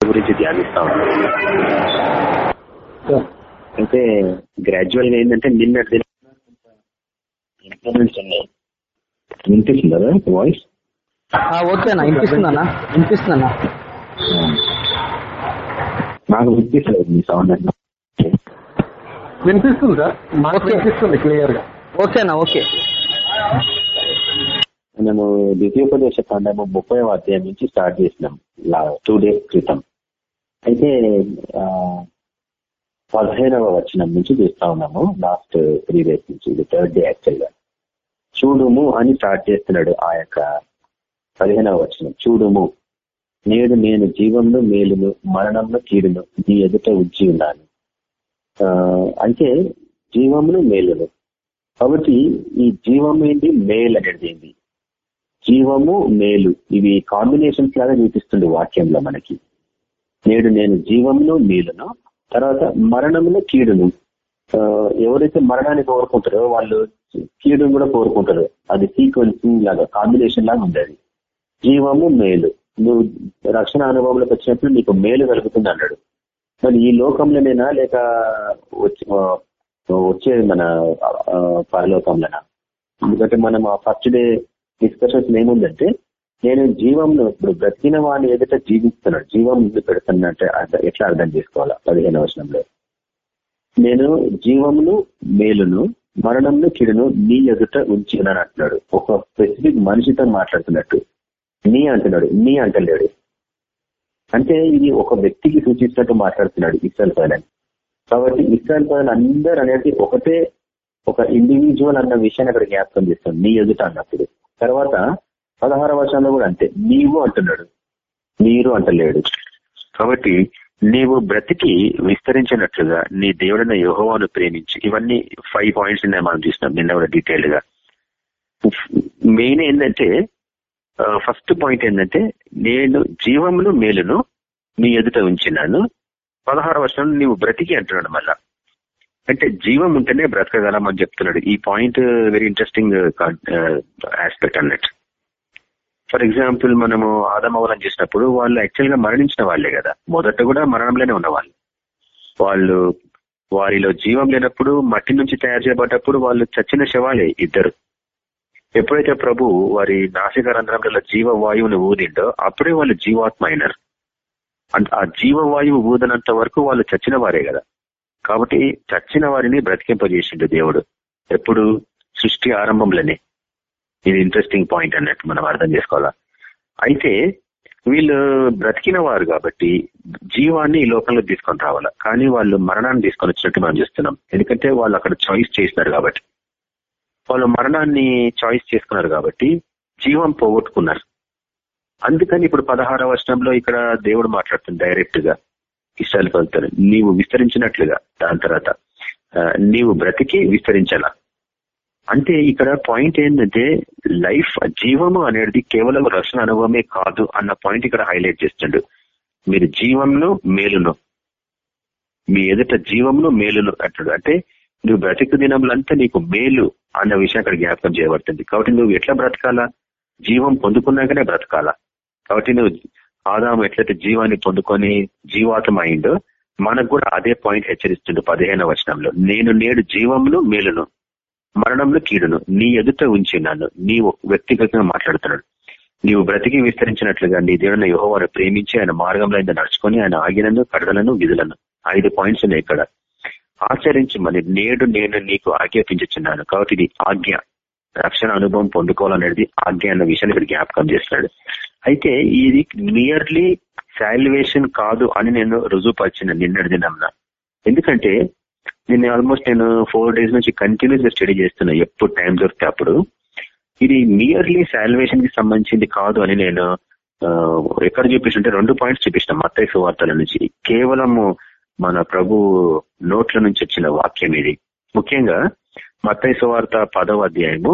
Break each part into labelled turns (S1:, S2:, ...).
S1: గురించి ధ్యానిస్తా ఉన్నాం. అయితే గ్రాడ్యువల్గా ఏంటంటే నిన్న ఇంప్లిమెంట్స్ ఉన్నాయి వినిపిస్తుందా వాయిస్
S2: ఓకేనా వినిపిస్తుందన్నా వినిపిస్తుందన్నా
S1: నాకు వినిపిస్తలేదు మీ సౌండ్ అన్న
S3: వినిపిస్తుందా మనకు వినిపిస్తుంది క్లియర్గా
S2: ఓకేనా ఓకే.
S1: మనము ద్వితీయోపదేశ కాండము ముప్పై అధ్యాయం నుంచి స్టార్ట్ చేసినాం టూ డేస్ క్రితం. అయితే పదిహేనవ వచనం నుంచి చూస్తా ఉన్నాము. లాస్ట్ త్రీ డేస్ నుంచి ఇది థర్డ్ డే యాక్చువల్గా. చూడుము అని స్టార్ట్ చేస్తున్నాడు ఆ యొక్క పదిహేనవ వచనం. చూడుము నేడు నేను జీవంలో మేలును మరణంలో కీడును నీ ఎదుట ఉంచి ఉన్నాను. అంటే అయితే జీవమును మేలును. కాబట్టి ఈ జీవం ఏంటి? మేల్ అనేది ఏంటి? జీవము మేలు. ఇవి కాంబినేషన్స్ లాగా చూపిస్తుంది వాక్యంలో మనకి. నేడు నేను జీవమును మేలును తర్వాత మరణమును కీడును. ఎవరైతే మరణాన్ని కోరుకుంటారో వాళ్ళు కీడును కూడా కోరుకుంటారు. అది సీక్వెన్సింగ్ లాగా కాంబినేషన్ లాగా ఉండేది. జీవము మేలు. నువ్వు రక్షణ అనుభవంలోకి వచ్చినప్పుడు నీకు మేలు కలుగుతుంది అన్నాడు. మరి ఈ లోకంలోనేనా లేక వచ్చి- వచ్చే మన పరలోకంలోనా ఎందుకంటే మనం ఆ ఫస్ట్ డే డిస్కషన్స్ ఏముందంటే నేను జీవంను ఇప్పుడు బ్రతికిన వాడిని ఎదుట జీవిస్తున్నాడు జీవం ముందు పెడుతున్నట్టే ఎట్లా అర్థం చేసుకోవాలా? పదిహేను వచనంలో. నేను జీవమును మేలును మరణంను కిడును నీ ఎదుట ఉంచినాను అంటున్నాడు. ఒక స్పెసిఫిక్ మనిషితో మాట్లాడుతున్నట్టు. నీ అంటున్నాడు నీ అంటలేడు. అంటే ఇది ఒక వ్యక్తికి సూచిస్తున్నట్టు మాట్లాడుతున్నాడు ఇస్రాయల్ ప్రజలని. కాబట్టి ఇస్రాయల్ ప్రజలు అందరు అనేది ఒకటే ఒక ఇండివిజువల్ అన్న విషయాన్ని అక్కడ జ్ఞాపకం చేస్తాం. నీ ఎదుట అన్నప్పుడు. తర్వాత పదహార వర్షంలో కూడా అంతే. నీవు అంటున్నాడు. మీరు అంటలేడు. కాబట్టి నీవు బ్రతికి విస్తరించినట్లుగా నీ దేవుడైన యోహోవాను ప్రేమించి ఇవన్నీ ఫైవ్ పాయింట్స్ ఉన్నాయి మనం చూసినాం నిన్న కూడా డీటెయిల్డ్గా మెయిన్ ఏంటంటే ఫస్ట్ పాయింట్ ఏంటంటే నేను జీవమును మేలును నీ ఎదుట ఉంచినాను. పదహారు వర్షంలో నీవు బ్రతికి అంటున్నాడు మళ్ళా. అంటే జీవం ఉంటేనే బ్రతకగలం అని చెప్తున్నాడు. ఈ పాయింట్ వెరీ ఇంట్రెస్టింగ్ ఆస్పెక్ట్ అన్నట్టు. ఫర్ ఎగ్జాంపుల్ మనము ఆదమవలం చేసినప్పుడు వాళ్ళు యాక్చువల్గా మరణించిన వాళ్ళే కదా. మొదట కూడా మరణంలోనే ఉన్నవాళ్ళు. వాళ్ళు వారిలో జీవం లేనప్పుడు మట్టి నుంచి తయారు చేయబడ్డప్పుడు వాళ్ళు చచ్చిన శవాలే ఇద్దరు. ఎప్పుడైతే ప్రభు వారి నాసిక రంధ్రంలో జీవవాయువును ఊదిండో అప్పుడే వాళ్ళు జీవాత్మ అయినారు. ఆ జీవవాయువు ఊదనంత వరకు వాళ్ళు చచ్చిన వారే కదా. కాబట్టి చచ్చిన వారిని బ్రతికింపజేసిండు దేవుడు. ఎప్పుడు సృష్టి ఆరంభంలోనే. ఇది ఇంట్రెస్టింగ్ పాయింట్ అన్నట్టు మనం అర్థం చేసుకోవాలా? అయితే వీళ్ళు బ్రతికిన వారు కాబట్టి జీవాన్ని ఈ లోకంలో తీసుకొని రావాలా? కానీ వాళ్ళు మరణాన్ని తీసుకొని వచ్చినట్టు మనం చూస్తున్నాం. ఎందుకంటే వాళ్ళు అక్కడ చాయిస్ చేసినారు కాబట్టి. వాళ్ళు మరణాన్ని చాయిస్ చేసుకున్నారు కాబట్టి జీవం పోగొట్టుకున్నారు. అందుకని ఇప్పుడు పదహార వర్షంలో ఇక్కడ దేవుడు మాట్లాడుతుంది డైరెక్ట్గా ఇష్టాలు కలుగుతారు నీవు విస్తరించినట్లుగా దాని తర్వాత నీవు బ్రతికి విస్తరించాలా? అంటే ఇక్కడ పాయింట్ ఏంటంటే లైఫ్ జీవము అనేది కేవలం రక్షణ అనుభవమే కాదు అన్న పాయింట్ ఇక్కడ హైలైట్ చేస్తుండు. మీరు జీవంలో మేలును మీ ఎదుట జీవంలో మేలును అంటాడు. అంటే నువ్వు బ్రతికు దినంలంతా నీకు మేలు అన్న విషయం అక్కడ జ్ఞాపకం చేయబడుతుంది. కాబట్టి నువ్వు ఎట్లా బ్రతకాలా? జీవం పొందుకున్నాకనే బ్రతకాలా? కాబట్టి నువ్వు ఆదాము ఎట్లయితే జీవాన్ని పొందుకొని జీవాతం అయిందో మనకు కూడా అదే పాయింట్ హెచ్చరిస్తుండు పదిహేను వచనంలో. నేను నేడు జీవమును మేలును. మరణంలో కీడును నీ ఎదుట ఉంచినాను నీ వ్యక్తిగతంగా మాట్లాడుతున్నాడు. నీవు బ్రతికి విస్తరించినట్లుగా నీ దేవుని యుహోవారు ప్రేమించి ఆయన మార్గంలో అయితే నడుచుకొని ఆయన ఆగినను కడగలను విధులను ఐదు పాయింట్స్ ఉన్నాయి ఇక్కడ. ఆచరించమని నేడు నేను నీకు ఆజ్ఞాపించున్నాను కాబట్టి ఇది ఆజ్ఞ. రక్షణ అనుభవం పొందుకోవాలనేది ఆజ్ఞ అన్న విషయాన్ని ఇక్కడ జ్ఞాపకం చేస్తున్నాడు. అయితే ఇది నియర్లీ శాల్యువేషన్ కాదు అని నేను రుజువుపరిచిన నిన్నటి దినంన. ఎందుకంటే నేను ఆల్మోస్ట్ నేను ఫోర్ డేస్ నుంచి కంటిన్యూస్గా స్టడీ చేస్తున్నా ఎప్పుడు టైం దొరికితే అప్పుడు. ఇది నియర్లీ శాల్యువేషన్కి సంబంధించింది కాదు అని నేను ఎక్కడ చూపిస్తుంటే రెండు పాయింట్స్ చూపించిన మత్తయి సువార్తల నుంచి. కేవలము మన ప్రభు నోట్ల నుంచి వచ్చిన వాక్యం ఇది. ముఖ్యంగా మత్తయి సువార్త పదవ అధ్యాయము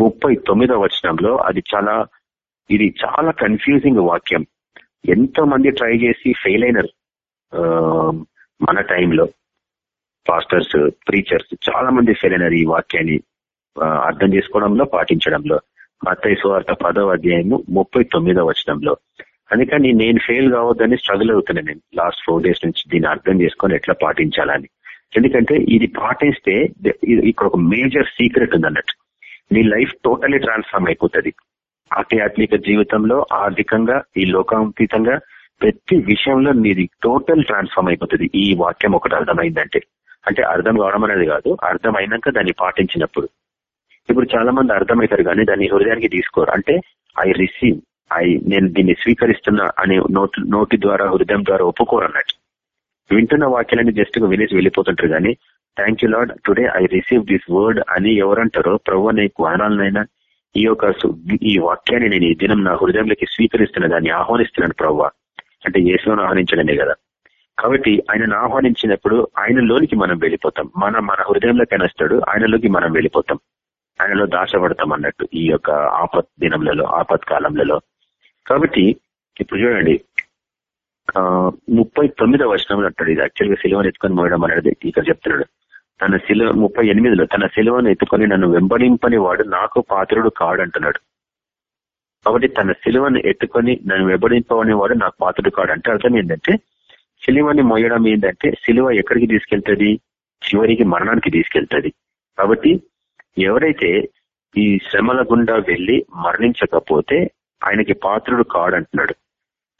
S1: ముప్పై తొమ్మిదవ వచనంలో అది చాలా ఇది చాలా కన్ఫ్యూజింగ్ వాక్యం. ఎంతో మంది ట్రై చేసి ఫెయిల్ అయినారు మన టైంలో పాస్టర్స్ ప్రీచర్స్ చాలా మంది ఫెయిల్ అయినారు ఈ వాక్యాన్ని అర్థం చేసుకోవడంలో పాటించడంలో. మత్తయి సువార్త పదవ అధ్యాయము ముప్పై తొమ్మిదవ వచనంలో. అందుకని నేను ఫెయిల్ కావద్దని స్ట్రగుల్ అవుతున్నాను నేను. లాస్ట్ ఫోర్ డేస్ నుంచి దీన్ని అర్థం చేసుకొని ఎట్లా పాటించాలని ఎందుకంటే ఇది పాటిస్తే ఇక్కడ ఒక మేజర్ సీక్రెట్ ఉంది అన్నట్టు నీ లైఫ్ టోటలీ ట్రాన్స్ఫార్మ్ అయిపోతుంది. ఆధ్యాత్మిక జీవితంలో ఆర్థికంగా ఈ లోకాంతీతంగా ప్రతి విషయంలో నీది టోటల్ ట్రాన్స్ఫార్మ్ అయిపోతుంది. ఈ వాక్యం ఒకటి అర్థమైందంటే. అంటే అర్థం కావడం అనేది కాదు. అర్థం అయినాక దాన్ని పాటించినప్పుడు. ఇప్పుడు చాలా మంది అర్థమవుతారు కానీ దాన్ని హృదయానికి తీసుకోరు. అంటే ఐ రిసీవ్. ఐ నేను దీన్ని స్వీకరిస్తున్నా అనే నోటి నోటి ద్వారా హృదయం ద్వారా ఒప్పుకోరు అన్నట్టు. వింటున్న వాక్యాలని జస్ట్ వినేసి వెళ్ళిపోతుంటారు కానీ thank you lord today I receive this word అని ఎవరంటారో ప్రభు నీకు వదనాలనైనా ఈ యొక్క ఈ వాక్యాన్ని నేను ఈ దినం నా హృదయంలోకి స్వీకరిస్తున్న దాన్ని ఆహ్వానిస్తున్నాను ప్రవ్వ. అంటే ఏసులను ఆహ్వానించడమే కదా. కాబట్టి ఆయనను ఆహ్వానించినప్పుడు ఆయనలోనికి మనం వెళ్ళిపోతాం. మనం మన హృదయంలోకి వస్తాడు ఆయనలోకి మనం వెళ్ళిపోతాం. ఆయనలో దాశపడతాం అన్నట్టు ఈ యొక్క ఆపత్ దినములలో ఆపత్ కాలంలో కాబట్టి ఇప్పుడు చూడండి. ఆ ముప్పై తొమ్మిదవ వచనంలో అంటాడు ఇది. యాక్చువల్గా సిలువను ఎత్తుకొని మోయడం అనేది ఇక్కడ చెప్తున్నాడు. తన శిలువ ముప్పై ఎనిమిదిలో తన సిలువను ఎత్తుకొని నన్ను వెంబడింపని వాడు నాకు పాత్రుడు కాడు అంటున్నాడు కాబట్టి తన సిలువను ఎత్తుకొని నన్ను వెంబడింపని వాడు నాకు పాత్రుడు కాడు అంటే అర్థం ఏంటంటే సిలువని మోయడం ఏంటంటే సిలువ ఎక్కడికి తీసుకెళ్తుంది? చివరికి మరణానికి తీసుకెళ్తుంది. కాబట్టి ఎవరైతే ఈ శ్రమల గుండా వెళ్ళి మరణించకపోతే ఆయనకి పాత్రుడు కాడంటున్నాడు.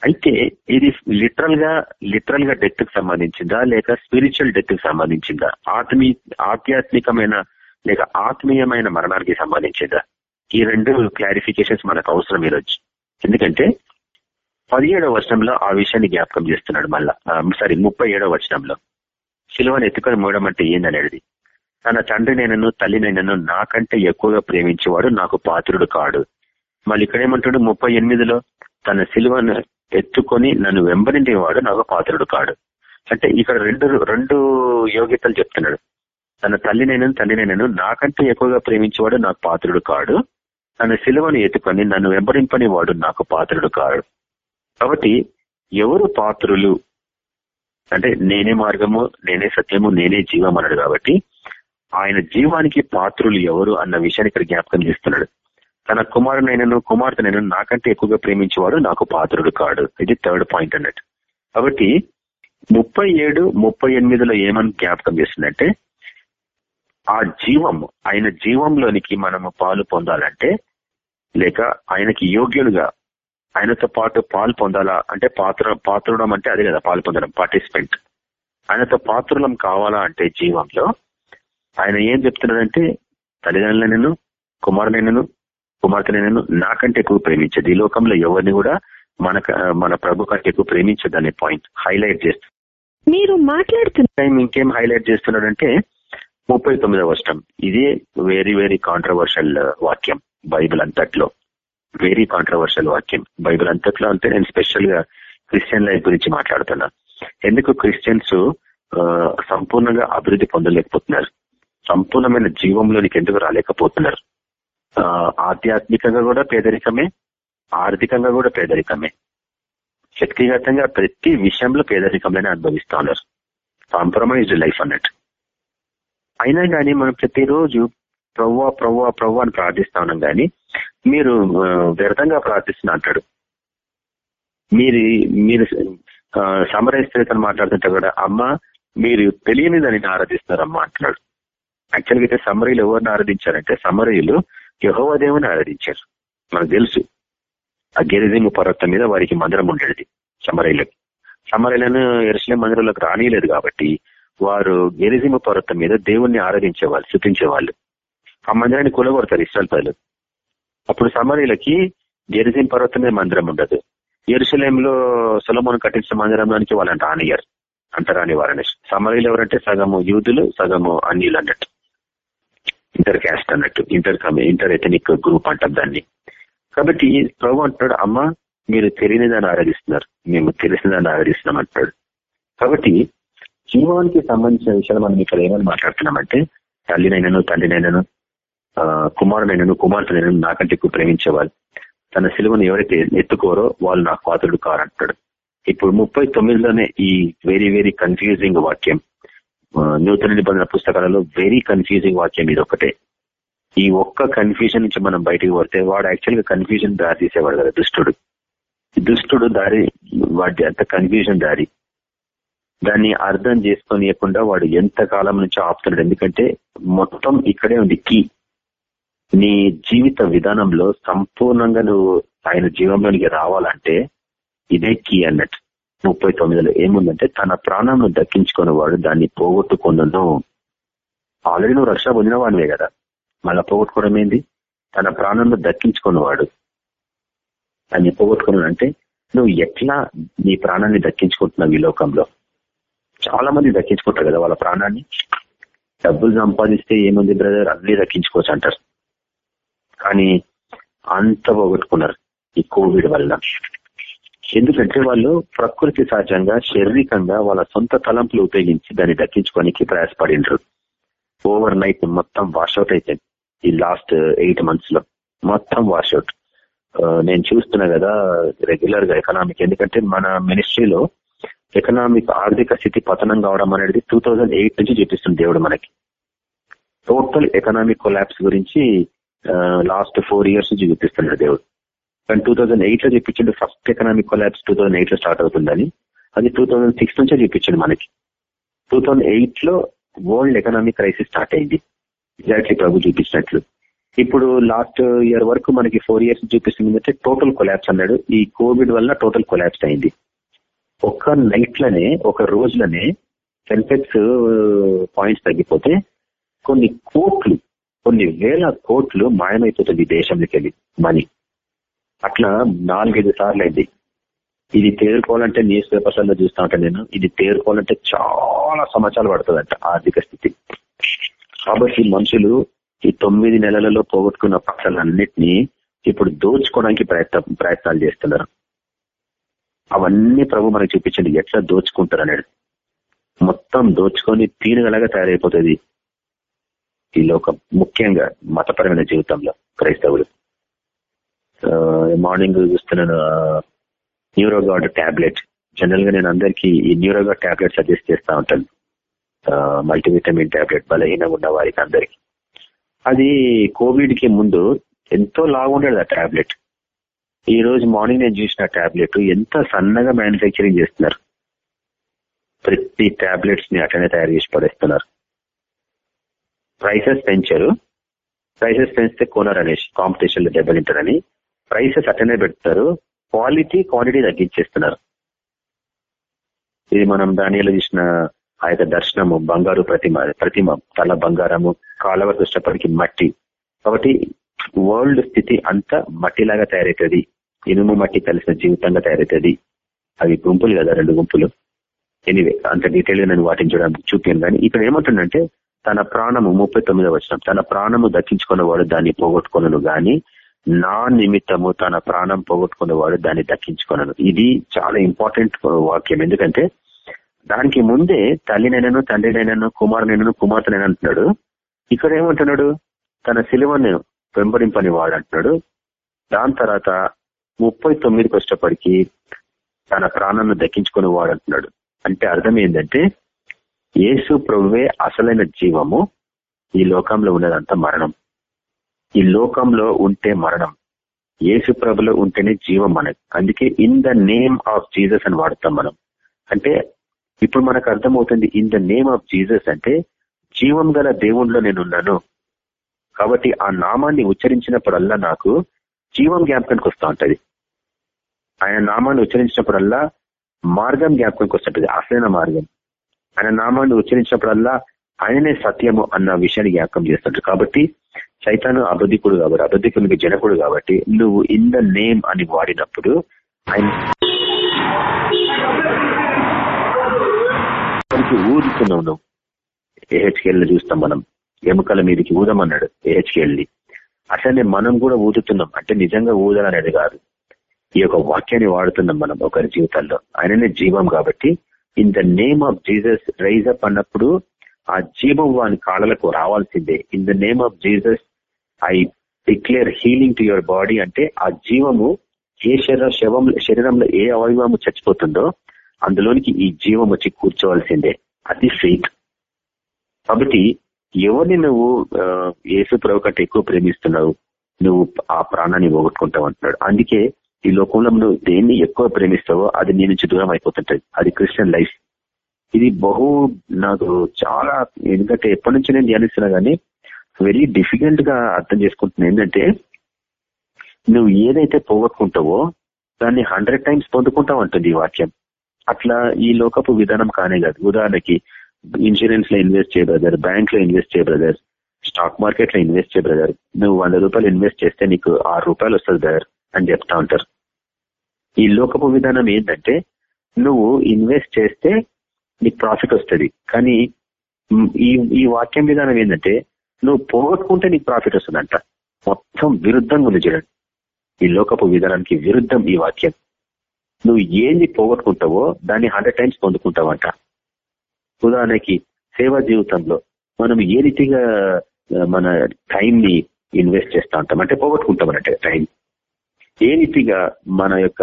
S1: అయితే ఇది లిటరల్గా లిటరల్గా డెత్కి సంబంధించిందా? లేక స్పిరిచువల్ డెత్కి సంబంధించిందా? ఆత్మీ ఆధ్యాత్మికమైన లేక ఆత్మీయమైన మరణానికి సంబంధించిందా? ఈ రెండు క్లారిఫికేషన్స్ మనకు అవసరం ఈరోజు. ఎందుకంటే పదిహేడవ వర్షంలో ఆ విషయాన్ని జ్ఞాపకం చేస్తున్నాడు మళ్ళా. సారీ ముప్పై ఏడవ వచనంలో. శిలువను ఎత్తుకొని మోయడం అంటే ఏందనేది? తన తండ్రి నేనను నాకంటే ఎక్కువగా ప్రేమించేవాడు నాకు పాత్రుడు కాడు. మళ్ళీ ఇక్కడ ఏమంటాడు? ముప్పై ఎనిమిదిలో తన సిలువను ఎత్తుకొని నన్ను వెంబడించేవాడు నాకు పాత్రుడు కాడు. అంటే ఇక్కడ రెండు రెండు యోగ్యతలు చెప్తున్నాడు. తన తల్లినైనను తల్లినైనను నాకంటే ఎక్కువగా ప్రేమించేవాడు నాకు పాత్రుడు కాడు. తన సిలువను ఎత్తుకొని నన్ను వెంబడింపని వాడు నాకు పాత్రుడు కాడు. కాబట్టి ఎవరు పాత్రులు? అంటే నేనే మార్గము నేనే సత్యము నేనే జీవం అన్నాడు కాబట్టి ఆయన జీవానికి పాత్రులు ఎవరు అన్న విషయాన్ని ఇక్కడ జ్ఞాపకం చేస్తున్నాడు. తన కుమారునైనను కుమార్తెనైనా నాకంటే ఎక్కువగా ప్రేమించేవాడు నాకు పాత్రుడు కాడు. ఇది థర్డ్ పాయింట్ అన్నట్టు. కాబట్టి ముప్పై ఏడు ముప్పై ఎనిమిదిలో ఏమని జ్ఞాపకం చేస్తుందంటే ఆ జీవం ఆయన జీవంలోనికి మనము పాలు పొందాలంటే లేక ఆయనకి యోగ్యులుగా ఆయనతో పాటు పాలు పొందాలా? అంటే పాత్ర పాత్రుడం అంటే అదే కదా పాలు పొందడం పార్టిసిపెంట్ ఆయనతో పాత్రులం కావాలా అంటే జీవంలో ఆయన ఏం చెప్తున్నాడంటే తల్లిదండ్రులనను కుమారునైనను కుమార్తెనైనను నాకంటే ఎక్కువ ప్రేమించదు. ఈ లోకంలో ఎవరిని కూడా మన మన ప్రభు కంటే ఎక్కువ ప్రేమించదు అనే పాయింట్ హైలైట్ చేస్తుంది
S4: మీరు మాట్లాడుతున్న
S1: టైం ఇంకేం హైలైట్ చేస్తున్నాడంటే ముప్పై తొమ్మిదవ ఇదే వెరీ వెరీ కాంట్రవర్షియల్ వాక్యం బైబిల్ అంతట్లో. వెరీ కాంట్రవర్షియల్ వాక్యం. బైబిల్ అంతట్లో అంతే నేను స్పెషల్గా క్రిస్టియన్ లైఫ్ గురించి మాట్లాడుతున్నా. ఎందుకు క్రిస్టియన్స్ సంపూర్ణంగా అభివృద్ధి పొందలేకపోతున్నారు? సంపూర్ణమైన జీవంలోనికి ఎందుకు రాలేకపోతున్నారు? ఆ, ఆధ్యాత్మికంగా కూడా పేదరికమే ఆర్థికంగా కూడా పేదరికమే. శక్తిగతంగా ప్రతి విషయంలో పేదరికంలోనే అనుభవిస్తా ఉన్నారు. కాంప్రమైజ్డ్ లైఫ్ అన్నట్టు. అయినా కానీ మనం ప్రతిరోజు ప్రవ్వా ప్రవ్వా ప్రవ్వా అని ప్రార్థిస్తా ఉన్నాం కానీ మీరు వ్యర్థంగా ప్రార్థిస్తున్నా అంటాడు. మీరు మీరు సమరైస్తున్న మాట్లాడుతుంటే కూడా అమ్మ మీరు తెలియని దానిని ఆరాధిస్తున్నారమ్మా అంటున్నాడు. యాక్చువల్గా అయితే సమరీలు ఎవరిని ఆరాధించారంటే సమరీలు యహోవదేవుని ఆరాధించారు. మనకు తెలుసు. ఆ గిరిజిము పర్వతం మీద వారికి మందిరం ఉండేది సమరీలకు సమరీలను ఎరుసలే మందిరంలోకి రానియలేదు కాబట్టి వారు గిరిజిము పర్వతం మీద దేవుణ్ణి ఆరాధించేవాళ్ళు స్థుతించేవాళ్ళు. ఆ మందిరాన్ని కూలగొడతారు ఇష్టాలు ప్రజలు. అప్పుడు సమరీలకి గెరిజిం పర్వతం మందిరం ఉండదు. ఎరుసలేంలో సొలమోను కట్టించిన మందిరంలోనికి వాళ్ళని రానియరు అంటరాని వారని. సమరీలు ఎవరంటే సగము యూదులు సగము అన్యులు అన్నట్టు. ఇంటర్ క్యాస్ట్ అన్నట్టు. ఇంటర్ ఇంటర్ ఎథనిక్ గ్రూప్ అంటాం దాన్ని. కాబట్టి ప్రభు అంటున్నాడు అమ్మ మీరు తెలియని దాన్ని ఆరాధిస్తున్నారు. మేము తెలిసిన దాన్ని ఆరాధిస్తున్నాం అంటున్నాడు. కాబట్టి జీవానికి సంబంధించిన విషయాలు మనం ఇక్కడ ఏమని మాట్లాడుతున్నామంటే తల్లినైనాను తండ్రినైనాను ఆ, కుమార్తెను నాకంటే ఎక్కువ ప్రేమించేవాళ్ళు. తన సిలువను ఎవరైతే ఎత్తుకోరో వాళ్ళు నా పాత్రుడు కారంటాడు. ఇప్పుడు ముప్పై తొమ్మిదిలోనే ఈ వెరీ వెరీ కన్ఫ్యూజింగ్ వాక్యం నూతన నిబంధన పుస్తకాలలో వెరీ కన్ఫ్యూజింగ్ వాక్యం ఇది ఒకటే ఈ ఒక్క కన్ఫ్యూజన్ నుంచి మనం బయటికి పడితే వాడు యాక్చువల్గా కన్ఫ్యూజన్ దారి తీసేవాడు కదా దుష్టుడు. దుష్టుడు దారి వాడి అంత కన్ఫ్యూజన్ దారి. దాన్ని అర్థం చేసుకోనియకుండా వాడు ఎంత కాలం నుంచి ఆపుతున్నాడు? ఎందుకంటే మొత్తం ఇక్కడే ఉంది కీ నీ జీవిత విధానంలో సంపూర్ణంగా నువ్వు ఆయన జీవంలోనికి రావాలంటే ఇదే కీ అన్నట్టు. ముప్పై తొమ్మిదిలో ఏముందంటే తన ప్రాణంను దక్కించుకున్న వాడు దాన్ని పోగొట్టుకున్నను ఆల్రెడీ నువ్వు రక్షణ పొందిన వాడివే కదా. మళ్ళా పోగొట్టుకోవడం ఏంది? తన ప్రాణంను దక్కించుకున్నవాడు దాన్ని పోగొట్టుకున్నాడు అంటే నువ్వు ఎట్లా నీ ప్రాణాన్ని దక్కించుకుంటున్నావు ఈ లోకంలో? చాలా మంది దక్కించుకుంటారు కదా వాళ్ళ ప్రాణాన్ని. డబ్బులు సంపాదిస్తే ఏముంది బ్రదర్? అన్ని దక్కించుకోవచ్చు అంటారు. కానీ అంత పోగొట్టుకున్నారు ఈ కోవిడ్ వల్ల. ఎందుకంటే వాళ్ళు ప్రకృతి సహజంగా శారీరకంగా వాళ్ళ సొంత తలంపులు ఉపయోగించి దాన్ని దక్కించుకోనికి ప్రయాసపడిండ్రు. ఓవర్ నైట్ మొత్తం వాషౌట్ అయిపోయింది. ఈ లాస్ట్ ఎయిట్ మంత్స్లో మొత్తం వాషౌట్ నేను చూస్తున్నా కదా రెగ్యులర్గా ఎకనామిక్ ఎందుకంటే మన మినిస్ట్రీలో ఎకనామిక్ ఆర్థిక స్థితి పతనం కావడం అనేది టూ నుంచి చూపిస్తుంది దేవుడు మనకి. టోటల్ ఎకనామిక్ కొలాప్స్ గురించి లాస్ట్ ఫోర్ ఇయర్స్ నుంచి చూపిస్తున్నాడు దేవుడు. కానీ టూ థౌసండ్ ఎయిట్లో చూపించండి first economic collapse two thousand ఎయిట్లో స్టార్ట్ అవుతుందని. అది టూ థౌసండ్ సిక్స్ నుంచే చూపించండి మనకి. టూ థౌసండ్ ఎయిట్లో వరల్డ్ ఎకనామిక్ క్రైసిస్ స్టార్ట్ అయింది. ఎగ్జాక్ట్లీ ప్రభు చూపించినట్లు. ఇప్పుడు లాస్ట్ ఇయర్ వరకు మనకి ఫోర్ ఇయర్స్ చూపిస్తుంది ఏంటంటే టోటల్ కొలాబ్స్ అన్నాడు. ఈ కోవిడ్ వల్ల టోటల్ కొలాబ్స్ అయింది. ఒక నైట్ లనే ఒక రోజులోనే సెన్సెక్స్ పాయింట్స్ తగ్గిపోతే కొన్ని కోట్లు కొన్ని వేల కోట్లు మాయమైపోతుంది ఈ దేశంలోకి వెళ్ళి మనీ. అట్లా నాలుగైదు సార్లు అయింది ఇది తేరుకోవాలంటే న్యూస్ పేపర్స్లో చూస్తా ఉంటాను నేను. ఇది తేరుకోవాలంటే చాలా సంవత్సరాలు పడుతుందంట ఆర్థిక స్థితి. కాబట్టి మనుషులు ఈ తొమ్మిది నెలలలో పోగొట్టుకున్న పక్షాలన్నింటినీ ఇప్పుడు దోచుకోవడానికి ప్రయత్న ప్రయత్నాలు చేస్తున్నారు. అవన్నీ ప్రభు మనకు చూపించండి. ఎట్లా దోచుకుంటారు అనేది. మొత్తం దోచుకొని తీనగలగా తయారైపోతుంది. ఈ లోకం ముఖ్యంగా మతపరమైన జీవితంలో క్రైస్తవులు. మార్నింగ్ చూస్తున్నాను న్యూరోగాడ్ ట్యాబ్లెట్ జనరల్గా నేను అందరికీ ఈ న్యూరోగార్డ్ ట్యాబ్లెట్ సజెస్ట్ చేస్తా ఉంటాను. మల్టీవిటమిన్ ట్యాబ్లెట్ బలహీనంగా ఉన్న వారికి అందరికి. అది కోవిడ్కి ముందు ఎంతో లాగుండేది ఆ ట్యాబ్లెట్ ఈ రోజు మార్నింగ్ నేను చూసిన ట్యాబ్లెట్ ఎంత సన్నగా మ్యానుఫ్యాక్చరింగ్ చేస్తున్నారు. ప్రతి ట్యాబ్లెట్స్ని అట్లనే తయారు చేసి పడేస్తున్నారు. ప్రైసెస్ పెంచారు. ప్రైసెస్ పెంచితే కోనర్ అనేసి కాంపిటీషన్లో దెబ్బతింటారని. ప్రైసెస్ అట్టనే పెడతారు. క్వాలిటీ క్వాంటిటీ తగ్గించేస్తున్నారు. ఇది మనం దానిలో చూసిన ఆ యొక్క దర్శనము బంగారు ప్రతిమ ప్రతిమ తల బంగారము కాలవ దృష్టపడికి మట్టి. కాబట్టి వరల్డ్ స్థితి అంతా మట్టిలాగా తయారవుతుంది ఇనుము మట్టి కలిసిన జీవితంగా తయారవుతుంది అవి గుంపులు కదా రెండు గుంపులు. ఎనివే అంత డీటెయిల్గా నేను వాటిని చూడడానికి చూపాను కానీ ఇక్కడ ఏమంటుండంటే తన ప్రాణము ముప్పై తొమ్మిదో వచ్చిన తన ప్రాణము దక్కించుకున్నవాడు దాన్ని పోగొట్టుకున్నాను గాని నా నిమిత్తము తన ప్రాణం పోగొట్టుకున్నవాడు దాన్ని దక్కించుకున్నాను ఇది చాలా ఇంపార్టెంట్ వాక్యం. ఎందుకంటే దానికి ముందే తల్లినైనాను తండ్రినైనాను కుమారునైనాను కుమార్తెనైనా అంటున్నాడు. ఇక్కడ ఏమంటున్నాడు? తన సిలువను వెంబడింపని వాడు అంటున్నాడు. దాని తర్వాత ముప్పై తొమ్మిదికి వచ్చేటప్పటికి తన ప్రాణాన్ని దక్కించుకుని వాడు అంటున్నాడు. అంటే అర్థం ఏంటంటే యేసు ప్రభువే అసలైన జీవము. ఈ లోకంలో ఉన్నదంతా మరణం. ఈ లోకంలో ఉంటే మరణం. యేసు ప్రభులో ఉంటేనే జీవం మనకి. అందుకే in the name of Jesus అని వాడతాం మనం. అంటే ఇప్పుడు మనకు అర్థమవుతుంది in the name of Jesus అంటే జీవం గల దేవుణ్ణిలో నేనున్నాను. కాబట్టి ఆ నామాన్ని ఉచ్చరించినప్పుడల్లా నాకు జీవం జ్ఞాపకానికి వస్తూ ఉంటుంది. ఆయన నామాన్ని ఉచ్చరించినప్పుడల్లా మార్గం జ్ఞాపకానికి వస్తుంటది. అసలైన మార్గం. ఆయన నామాన్ని ఉచ్చరించినప్పుడల్లా ఆయననే సత్యము అన్న విషయాన్ని జ్ఞాపకం చేస్తాడు కాబట్టి సైతాను అబద్ధికుడు కాబట్టి అబద్ధికునికి జనకుడు కాబట్టి నువ్వు ఇన్ ద నేమ్ అని వాడినప్పుడు ఆయన ఊదుతున్నావు నువ్వు. ఏహెచ్కేఎల్ చూస్తాం మనం. ఎముకల మీదకి ఊదమన్నాడు ఏహెచ్కేఎల్ని అట్లనే మనం కూడా ఊదుతున్నాం. అంటే నిజంగా ఊదాలనేది కాదు. ఈ యొక్క వాక్యాన్ని వాడుతున్నాం మనం ఒకరి జీవితాల్లో. ఆయననే జీవం కాబట్టి in the name of Jesus rise up అన్నప్పుడు ఆ జీవం వాని కాళ్ళలకు రావాల్సిందే. In the name of Jesus I declare healing to your body అంటే ఆ జీవము ఏ శరీర శవం శరీరంలో ఏ అవయవము చచ్చిపోతుందో అందులోనికి ఈ జీవం వచ్చి కూర్చోవలసిందే. అది ఫెయిత్ కాబట్టి ఎవరిని నువ్వు యేసు ప్రభు కంటే ఎక్కువ ప్రేమిస్తున్నావు? నువ్వు ఆ ప్రాణాన్ని పోగొట్టుకుంటావు అంటున్నాడు. అందుకే ఈ లోకంలో నువ్వు దేన్ని ఎక్కువ ప్రేమిస్తావో అది నీ నుంచి దూరం అయిపోతుంటది. అది క్రిస్టియన్ లైఫ్ ఇది బహు నాకు చాలా ఎందుకంటే ఎప్పటి నుంచి నేను ధ్యానిస్తున్నా కానీ వెరీ డిఫికల్ట్గా అర్థం చేసుకుంటున్నా ఏంటంటే నువ్వు ఏదైతే పోగొట్టుకుంటావో దాన్ని హండ్రెడ్ టైమ్స్ పొందుకుంటావు అంటుంది ఈ వాక్యం. అట్లా ఈ లోకపు విధానం కానే కాదు. ఉదాహరణకి ఇన్సూరెన్స్లో ఇన్వెస్ట్ చేయ బ్రదర్ బ్యాంక్లో ఇన్వెస్ట్ చేయ బ్రదర్ స్టాక్ మార్కెట్లో ఇన్వెస్ట్ చేయ బ్రదర్ నువ్వు వంద రూపాయలు ఇన్వెస్ట్ చేస్తే నీకు ఆరు రూపాయలు వస్తుంది బ్రదర్ అని చెప్తా ఉంటారు. ఈ లోకపు విధానం ఏంటంటే నువ్వు ఇన్వెస్ట్ చేస్తే నీకు ప్రాఫిట్ వస్తుంది. కానీ ఈ ఈ వాక్యం విధానం ఏంటంటే నువ్వు పోగొట్టుకుంటే నీకు ప్రాఫిట్ వస్తుందంట. మొత్తం విరుద్ధంగా ఉంది చూడండి. ఈ లోకపు విధానానికి విరుద్ధం ఈ వాక్యం. నువ్వు ఏంది పోగొట్టుకుంటావో దాన్ని హండ్రెడ్ టైమ్స్ పొందుకుంటావంట. ఉదాహరణకి సేవా జీవితంలో మనం ఏ రీతిగా మన టైం ని ఇన్వెస్ట్ చేస్తా ఉంటాం? అంటే పోగొట్టుకుంటాం అన్నట్టు టైం. ఏ రీతిగా మన యొక్క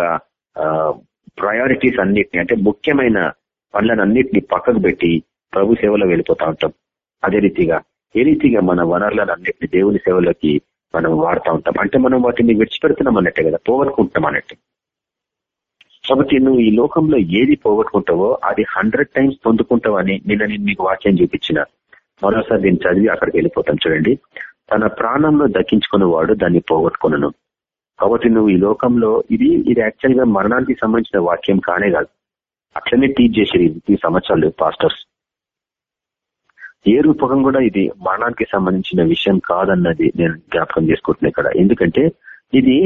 S1: ప్రయారిటీస్ అన్నిటిని అంటే ముఖ్యమైన పనులన్నింటినీ పక్కకు పెట్టి ప్రభు సేవలో వెళ్ళిపోతా ఉంటాం. అదే రీతిగా ఏ రీతిగా మన వనరులను అన్నింటినీ దేవుని సేవలోకి మనం వాడుతూ ఉంటాం. అంటే మనం వాటిని విడిచిపెడుతున్నాం అన్నట్టే కదా పోగొట్టుకుంటాం అన్నట్టు. కాబట్టి నువ్వు ఈ లోకంలో ఏది పోగొట్టుకుంటావో అది హండ్రెడ్ టైమ్స్ పొందుకుంటావు అని నిన్న నేను మీకు వాక్యం చూపించిన. మరోసారి దీన్ని చదివి అక్కడికి వెళ్ళిపోతాం చూడండి. తన ప్రాణంలో దక్కించుకున్న వాడు దాన్ని పోగొట్టుకున్నాను కాబట్టి నువ్వు ఈ లోకంలో ఇది ఇది యాక్చువల్గా మరణానికి సంబంధించిన వాక్యం కానే కాదు. అట్లనే టీచ్ చేసేది ఈ సంవత్సరాలు పాస్టర్స్ ఏ రూపకం కూడా ఇది మరణానికి సంబంధించిన విషయం కాదన్నది నేను జ్ఞాపకం చేసుకుంటున్నా ఇక్కడ. ఎందుకంటే ఇది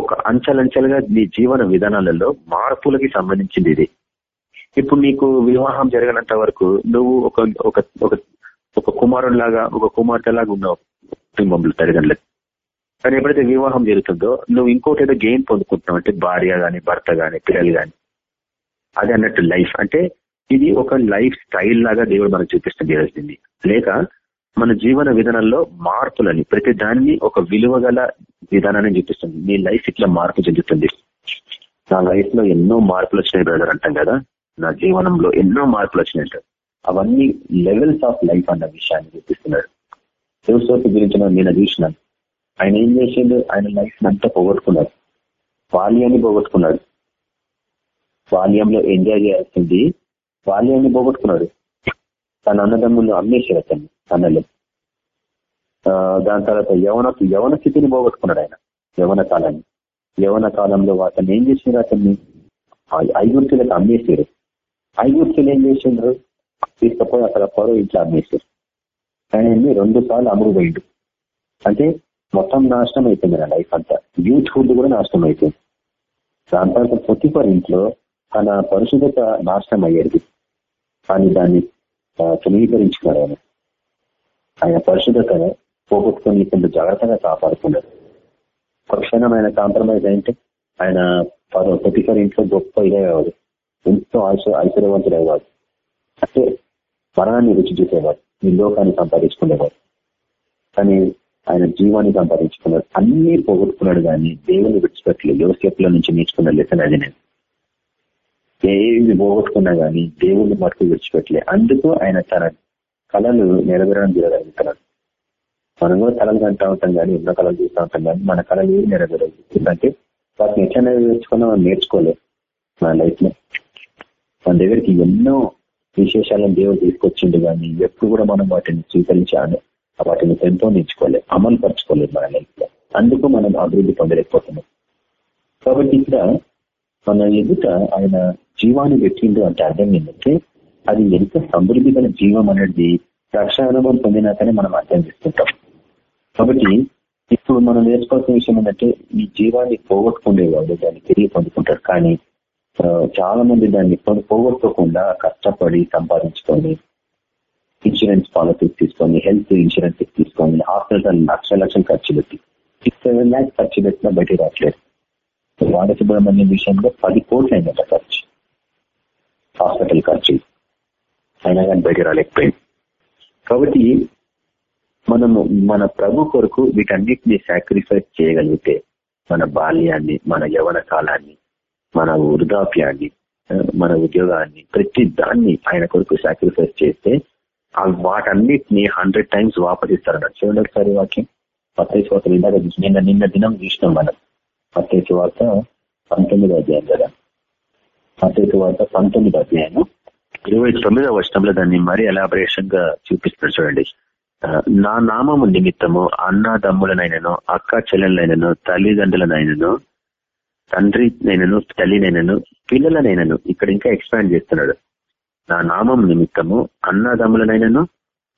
S1: ఒక అంచెలంచెలుగా నీ జీవన విధానాలలో మార్పులకి సంబంధించింది ఇది. ఇప్పుడు నీకు వివాహం జరగనంత వరకు నువ్వు ఒక ఒక ఒక కుమారుడిలాగా ఒక కుమార్తెలాగా ఉన్నావు కుటుంబంలో తల్లిదండ్రులకు. కానీ ఎప్పుడైతే వివాహం జరుగుతుందో నువ్వు ఇంకోటి ఏదో గెయిన్ పొందుకుంటున్నావు అంటే భార్య గాని భర్త గాని పిల్లలు గాని. అది అన్నట్టు లైఫ్ అంటే ఇది ఒక లైఫ్ స్టైల్ లాగా దేవుడు మనకు చూపిస్తుంది ఈరోజు లేక మన జీవన విధానంలో మార్పులని ప్రతి దానిని ఒక విలువ గల విధానాన్ని చూపిస్తుంది. నీ లైఫ్ ఇట్లా మార్పు చెందుతుంది. నా లైఫ్లో ఎన్నో మార్పులు వచ్చినాయి బ్రదర్ అంటాం కదా. నా జీవనంలో ఎన్నో మార్పులు వచ్చినాయి అవన్నీ లెవెల్స్ ఆఫ్ లైఫ్ అన్న విషయాన్ని చూపిస్తున్నాడు శివసోతి గురించి నేను చూసినాను ఆయన ఏం చేసిండు? ఆయన లైఫ్ అంతా పోగొట్టుకున్నాడు. బాల్యాన్ని పోగొట్టుకున్నాడు. బాల్యంలో ఎంజాయ్ చేయాల్సింది బాల్యాన్ని పోగొట్టుకున్నాడు. తన అన్నదమ్ములు అమ్మేసాడు అతన్ని అన్నలు దాని తర్వాత యవన యవన స్థితిని పోగొట్టుకున్నాడు ఆయన యవన కాలాన్ని. యవన కాలంలో అతను ఏం చేసిండ్రు అతన్ని? ఐగుర్తులకు అమ్మేసారు ఐగుర్తులు ఏం చేసిండ్రు? తీసుకపోయి అక్కడ పొరవ ఇంట్లో అమ్మేశారు ఆయన్ని రెండు సార్లు అమ్ముడుపోయిండు. అంటే మొత్తం నాశనం అయిపోయింది నా లైఫ్ అంతా. యూత్ హుడ్ కూడా నాశనం అయిపోయింది. దాని తర్వాత ప్రతిపర్ ఇంట్లో తన పరిశుభ్రత నాశనం అయ్యేది. కానీ దాన్ని తృణీకరించుకున్నాడు ఆయన. ఆయన పరిశుభ్రత పోగొట్టుకుని కొంత జాగ్రత్తగా కాపాడుకున్నాడు ఒక క్షణం ఆయన కాంప్రమైజ్ అయితే ఆయన ప్రతిపర్ ఇంట్లో గొప్ప ఇదయ్యేవాడు ఎంతో ఆశ ఐశ్వర్యవంతుడు అయ్యేవాడు అంటే మరణాన్ని రుచి చూసేవాడు. ఈ లోకాన్ని సంపాదించుకునేవాడు. కానీ ఆయన జీవాన్ని సంపాదించుకున్నాడు అన్ని పోగొట్టుకున్నాడు కానీ దేవుని విడిచిపెట్టలేదు. యోసేపుల నుంచి నేర్చుకున్న లెసన్ అది నేను. ఏది పోగొట్టుకున్నా కానీ దేవుని మటుకు విడిచిపెట్టలే. అందుకు ఆయన తన కళలు నెరవేరడం జరగలుగుతున్నాడు మనం కూడా కళలు కంటా ఉంటాం కానీ ఎన్నో కళలు చూస్తూ ఉంటాం కానీ మన కళలు ఏవి నెరవేరదు ఎందుకంటే వాటిని ఎట్లా నెరవేర్చుకున్నా మనం నేర్చుకోలేదు మన లైఫ్లో మన దగ్గరికి ఎన్నో విశేషాలను దేవుడు తీసుకొచ్చిండు కానీ ఎప్పుడు కూడా మనం వాటిని స్వీకరించాను వాటిని పెంపొందించుకోలేదు అమలు పరచుకోలేదు మన లైఫ్లో అందుకు మనం అభివృద్ధి పొందలేకపోతున్నాం. కాబట్టి ఇక్కడ మన ఎదుట ఆయన జీవాన్ని పెట్టిండు అంటే అర్థం ఏంటంటే అది ఎంత సమృద్ధిగల జీవం అనేది రక్ష అనుభవం పొందినాకనే మనం అర్థం చేసుకుంటాం. కాబట్టి ఇప్పుడు మనం నేర్చుకోవాల్సిన విషయం ఏంటంటే ఈ జీవాన్ని పోగొట్టుకునేవాడు దాన్ని తిరిగి పొందుకుంటాడు కానీ చాలా మంది దాన్ని పోగొట్టుకోకుండా కష్టపడి సంపాదించుకొని ఇన్సూరెన్స్ పాలసీస్ తీసుకొని హెల్త్ ఇన్సూరెన్స్ తీసుకొని హాస్పిటల్ లక్ష లక్షలు ఖర్చు పెట్టి సిక్స్ సెవెన్ ల్యాక్స్ ఖర్చు పెట్టినా బయట రావట్లేదు. వాడ సుబ్రహ్మణ్యం విషయంలో పది కోట్లు అయిందట ఖర్చు. హాస్పిటల్ ఖర్చు. అయినా కానీ బయట రాలేకపోయింది. కాబట్టి మనము మన ప్రభు కొరకు వీటన్నిటిని సాక్రిఫైస్ చేయగలిగితే మన బాల్యాన్ని మన యవన కాలాన్ని మన వృద్ధాప్యాన్ని మన ఉద్యోగాన్ని ప్రతి దాన్ని ఆయన కొరకు సాక్రిఫైస్ చేస్తే వాటన్నిటిని హండ్రెడ్ టైమ్స్ వాపసిస్తారన్న చూడండి ఒకసారి వాక్యం. పత్తైసు వార్త ఇందాక నిన్న నిన్న దినం చూసినాం మనం. పత్తైసు వార్త పంతొమ్మిదో అధ్యాయం కదా. మతైకి వార్త పంతొమ్మిదో అధ్యాయం ఇరవై తొమ్మిదవ వర్షంలో దాన్ని మరీ ఎలాబరేషన్గా చూపిస్తున్నాడు చూడండి. నా నామము నిమిత్తము అన్నదమ్ములనైనను అక్క చెల్లెలనైనను తల్లిదండ్రులనైనను తండ్రి నైనను తల్లినైనను పిల్లలనైనను ఇక్కడ ఇంకా ఎక్స్పాండ్ చేస్తున్నాడు. నా నామం నిమిత్తము అన్నదమ్ములనైనను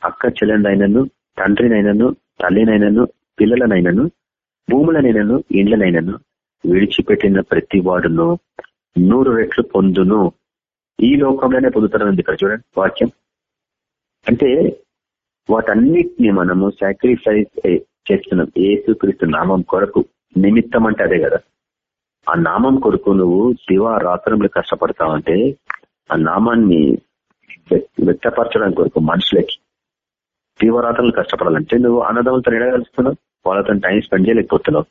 S1: అక్క చెల్లెలైనను తండ్రినైనను తల్లినైనను పిల్లలనైనను భూములనైనను ఇండ్లనైనను విడిచిపెట్టిన ప్రతి వాడును నూరు రెట్లు పొందును. ఈ లోకంలోనే పొందుతారని ఇక్కడ చూడండి వాక్యం. అంటే వాటన్నిటిని మనము సాక్రిఫైస్ చేస్తున్నాం. ఏసుక్రీస్తు నామం కొరకు నిమిత్తం అంటే అదే కదా. ఆ నామం కొరకు నువ్వు శివ రాత్రములు కష్టపడతావంటే ఆ నామాన్ని వ్యక్తపరచడానికి కొరకు మనుషులకి తీవ్రరాత్రులు కష్టపడాలంటే నువ్వు అన్నదమ్ములతో ఎడగలుస్తున్నావు వాళ్ళతో టైం స్పెండ్ చేయలేకపోతున్నావు.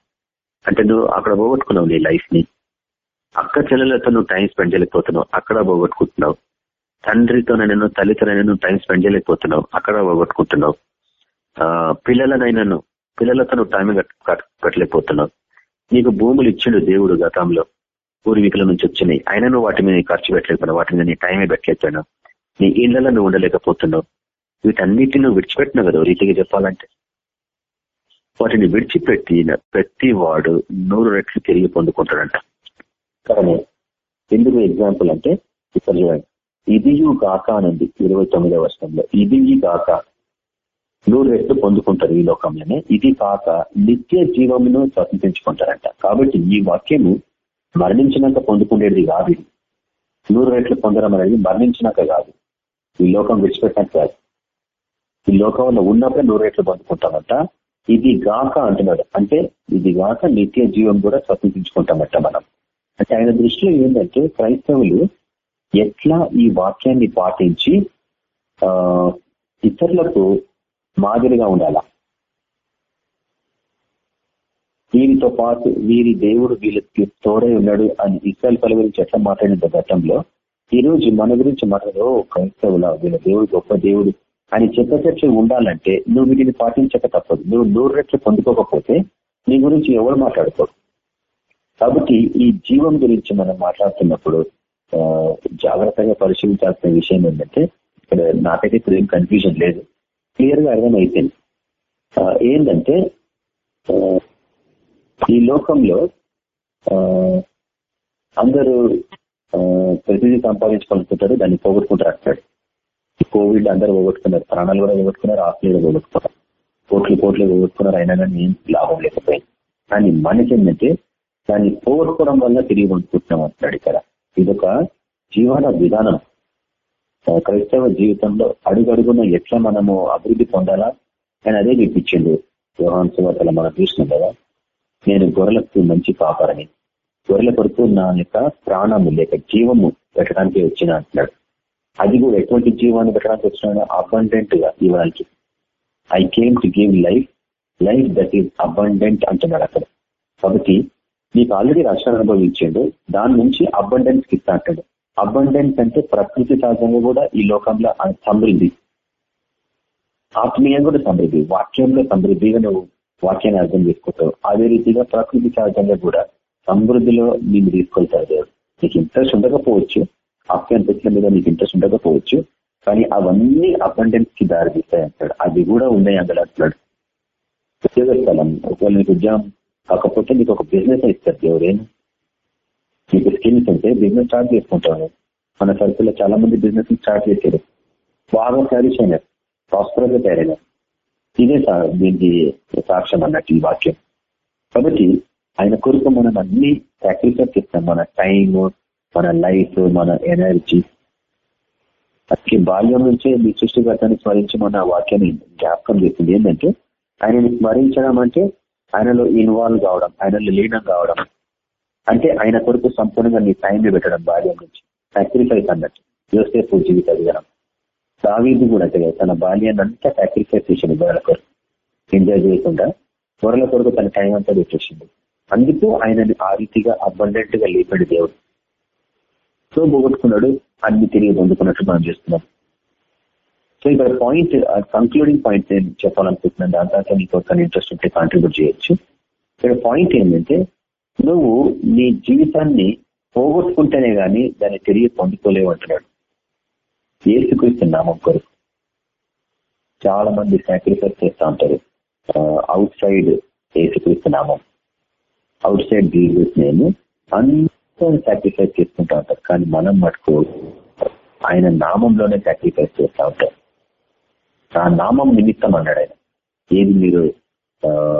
S1: అంటే నువ్వు అక్కడ పోగొట్టుకున్నావు నీ లైఫ్ని అక్క చెల్లెలతో నువ్వు టైం స్పెండ్ చేయలేకపోతున్నావు అక్కడ పోగొట్టుకుంటున్నావు. తండ్రితోనైనా తల్లితోనైనా నువ్వు టైం స్పెండ్ చేయలేకపోతున్నావు అక్కడ పోగొట్టుకుంటున్నావు. ఆ పిల్లలనైనాను పిల్లలతో నువ్వు టైం కట్టలేకపోతున్నావు. నీకు భూములు ఇచ్చిండు దేవుడు గతంలో. పూర్వీకుల నుంచి వచ్చినాయి. అయినా నువ్వు వాటి మీద ఖర్చు పెట్టలేకపోయినా వాటి మీద నీ టైమే పెట్టలేకపోయినా నీ ఇళ్ళలో నువ్వు ఉండలేకపోతున్నావు. వీటన్నిటిని నువ్వు విడిచిపెట్టినావు కదా రీతిగా చెప్పాలంటే. వాటిని విడిచిపెట్టిన ప్రతి వాడు నూరు రెట్లు తిరిగి పొందుకుంటాడంట. కానీ ఎందుకు ఎగ్జాంపుల్ అంటే ఇక్కడ చూడండి. ఇదియు గాక అనండి ఇరవై తొమ్మిదవ వర్షంలో ఇది గాక నూరు రెట్లు పొందుకుంటారు ఈ లోకంలోనే. ఇది కాక నిత్య జీవమును స్వతంత్రించుకుంటారంట కాబట్టి ఈ వాక్యము మరణించినాక పొందుకునేది కాదు నూరు రెట్లు పొందడం అనేది మరణించినాక కాదు. ఈ లోకం విడిచిపెట్టినట్టు కాదు. ఈ లోకంలో ఉన్నప్పుడే నూరు రెట్లు పొందుకుంటామంట. ఇది గాక అంటున్నాడు. అంటే ఇది గాక నిత్య జీవం కూడా స్వతంత్రించుకుంటామట మనం. అంటే ఆయన దృష్టిలో ఏంటంటే క్రైస్తవులు ఎట్లా ఈ వాక్యాన్ని పాటించి ఆ ఇతరులకు మాదిరిగా ఉండాలా? వీరితో పాటు వీరి దేవుడు వీళ్ళకి తోడై ఉన్నాడు అని ఇస్రాయల్ పల గురించి ఎట్లా మాట్లాడిన గతంలో ఈ రోజు మన గురించి మాట్లాడో క్రైస్తవుల వీళ్ళ దేవుడు గొప్ప దేవుడు అని చెప్పేటట్లు ఉండాలంటే నువ్వు వీటిని పాటించక తప్పదు. నువ్వు నూరు రెట్లు పొందుకోకపోతే నీ గురించి ఎవరు మాట్లాడుకోరు? కాబట్టి ఈ జీవం గురించి మనం మాట్లాడుతున్నప్పుడు జాగ్రత్తగా పరిశీలించాల్సిన విషయం ఏంటంటే ఇక్కడ నాకైతే ఇప్పుడు ఏం కన్ఫ్యూజన్ లేదు. క్లియర్గా అర్థమైపోయింది. ఏంటంటే ఈ లోకంలో అందరూ ప్రతిదీ సంపాదించుకుంటుంటారు దాన్ని పోగొట్టుకుంటారు అంటాడు కోవిడ్ అందరూ పోగొట్టుకున్నారు ప్రాణాలు కూడా పోగొట్టుకున్నారు ఆస్తులు కూడా పోగొట్టుకున్నారు. కోట్లు కోట్లు పోగొట్టుకున్నారు అయినా కానీ ఏం లాభం లేకపోయింది. కానీ మనకి ఏంటంటే దాన్ని పోగొట్టుకోవడం వల్ల తిరిగి పొందుకుంటున్నాం అంటున్నాడు ఇక్కడ. ఇదొక జీవన విధానం. క్రైస్తవ జీవితంలో అడుగడుగున ఎట్లా మనము అభివృద్ధి పొందాలా అని అదే చూపించిండు వ్యవహాన్ సువార్తల మనం చూసినాం కదా. నేను గొర్రెలకు మంచి కాపరని గొర్రెల కొరకు నా యొక్క ప్రాణము లేక జీవము పెట్టడానికి వచ్చిన అంటున్నాడు. అది కూడా ఎటువంటి జీవాన్ని పెట్టడానికి వచ్చినా అబండెంట్గా ఇవ్వడానికి. I came to give life life that is abundant అంటున్నాడు అక్కడ. కాబట్టి నీకు ఆల్రెడీ రక్షణ అనుభవించాడు. దాని నుంచి అబండెన్స్కి ఇస్తా అంటాడు. అబండెన్స్ అంటే ప్రకృతి సహజంగా కూడా ఈ లోకంలో సమృద్ధి ఆత్మీయంగా కూడా సమృద్ధి వాక్యంలో సమృద్ధిగా నువ్వు వాక్యాన్ని అర్థం చేసుకుంటావు. అదే రీతిగా ప్రకృతి సహజంగా కూడా సమృద్ధిలో నేను తీసుకెళ్తారు దేవుడు. నీకు ఇంట్రెస్ట్ ఉండకపోవచ్చు. ఆప్యాయతల మీద నీకు ఇంట్రెస్ట్ ఉండకపోవచ్చు. కానీ అవన్నీ అబండెన్స్కి దారి తీస్తాయి అంటాడు. అది కూడా ఉన్నాయి అందులో అంటున్నాడు. ఉద్యోగ స్థలం ఒకవేళ నీకు ఉద్యోగం కాకపోతే నీకు ఒక బిజినెస్ ఇస్తారు ఎవరైనా నీకు స్కిల్స్ ఉంటే బిజినెస్ స్టార్ట్ చేసుకుంటాను మన సర్కిల్లో చాలా మంది బిజినెస్ స్టార్ట్ చేశారు. బాగా ఫ్లారిష్ అయినారు. ప్రాస్పరస్గా తయారైనారు. ఇదే సా- దీనికి సాక్ష్యం అన్నట్టు ఈ వాక్యం. కాబట్టి ఆయన కొరకు మనం అన్ని సాక్రిఫైస్ ఇస్తాం మన టైం మన లైఫ్ మన ఎనర్జీ అసలు బాల్యం నుంచే మీ సృష్టికర్తని స్మరించమన్న వాక్యాన్ని జ్ఞాపకం చేసింది ఏంటంటే ఆయనని స్మరించడం అంటే ఆయనలో ఇన్వాల్వ్ కావడం ఆయనలో లీనం కావడం. అంటే ఆయన కొరకు సంపూర్ణంగా నీ టైం పెట్టడం బాల్యం నుంచి. సాక్రిఫైస్ అన్నట్టు. యోసేపు జీవిత విధానం. దావీదు కూడా అంతే కదా తన బాల్యాన్ని అంతా సాక్రిఫైస్ చేసింది గొర్రెల కొరకు ఎంజాయ్ చేయకుండా గొర్రెల కొరకు తన టైం అంతా పెట్టేసింది అందుకు ఆయనని ఆ రీతిగా అబండెంట్గా లేపాడు దేవుడు. సో పోగొట్టుకున్నాడు అన్ని తిరిగి పొందుకున్నట్టు మనం చేస్తున్నాం. సో ఇక్కడ పాయింట్ కంక్లూడింగ్ పాయింట్ నేను చెప్పాలనుకుంటున్నాను దాని తర్వాత నీకు ఒక ఇంట్రెస్ట్ ఉంటే కాంట్రిబ్యూట్ చేయొచ్చు. ఇక్కడ పాయింట్ ఏంటంటే నువ్వు నీ జీవితాన్ని పోగొట్టుకుంటేనే గాని దాన్ని తిరిగి పొందుకోలేవు అంటున్నాడు. ఏసుక్రీస్తు నామం కొరకు చాలా మంది సాక్రిఫైస్ చేస్తూ ఉంటారు. అవుట్ సైడ్ ఏసుక్రీస్తు నామం. అవుట్ సైడ్ జీజస్ నేను అంతా సాక్రిఫైస్ చేసుకుంటా ఉంటారు. కానీ మనం మటుకు ఆయన నామంలోనే సాక్రిఫైస్ చేస్తూ ఉంటారు. ఆ నామం నిమిత్తం అన్నాడు ఆయన. ఏది మీరు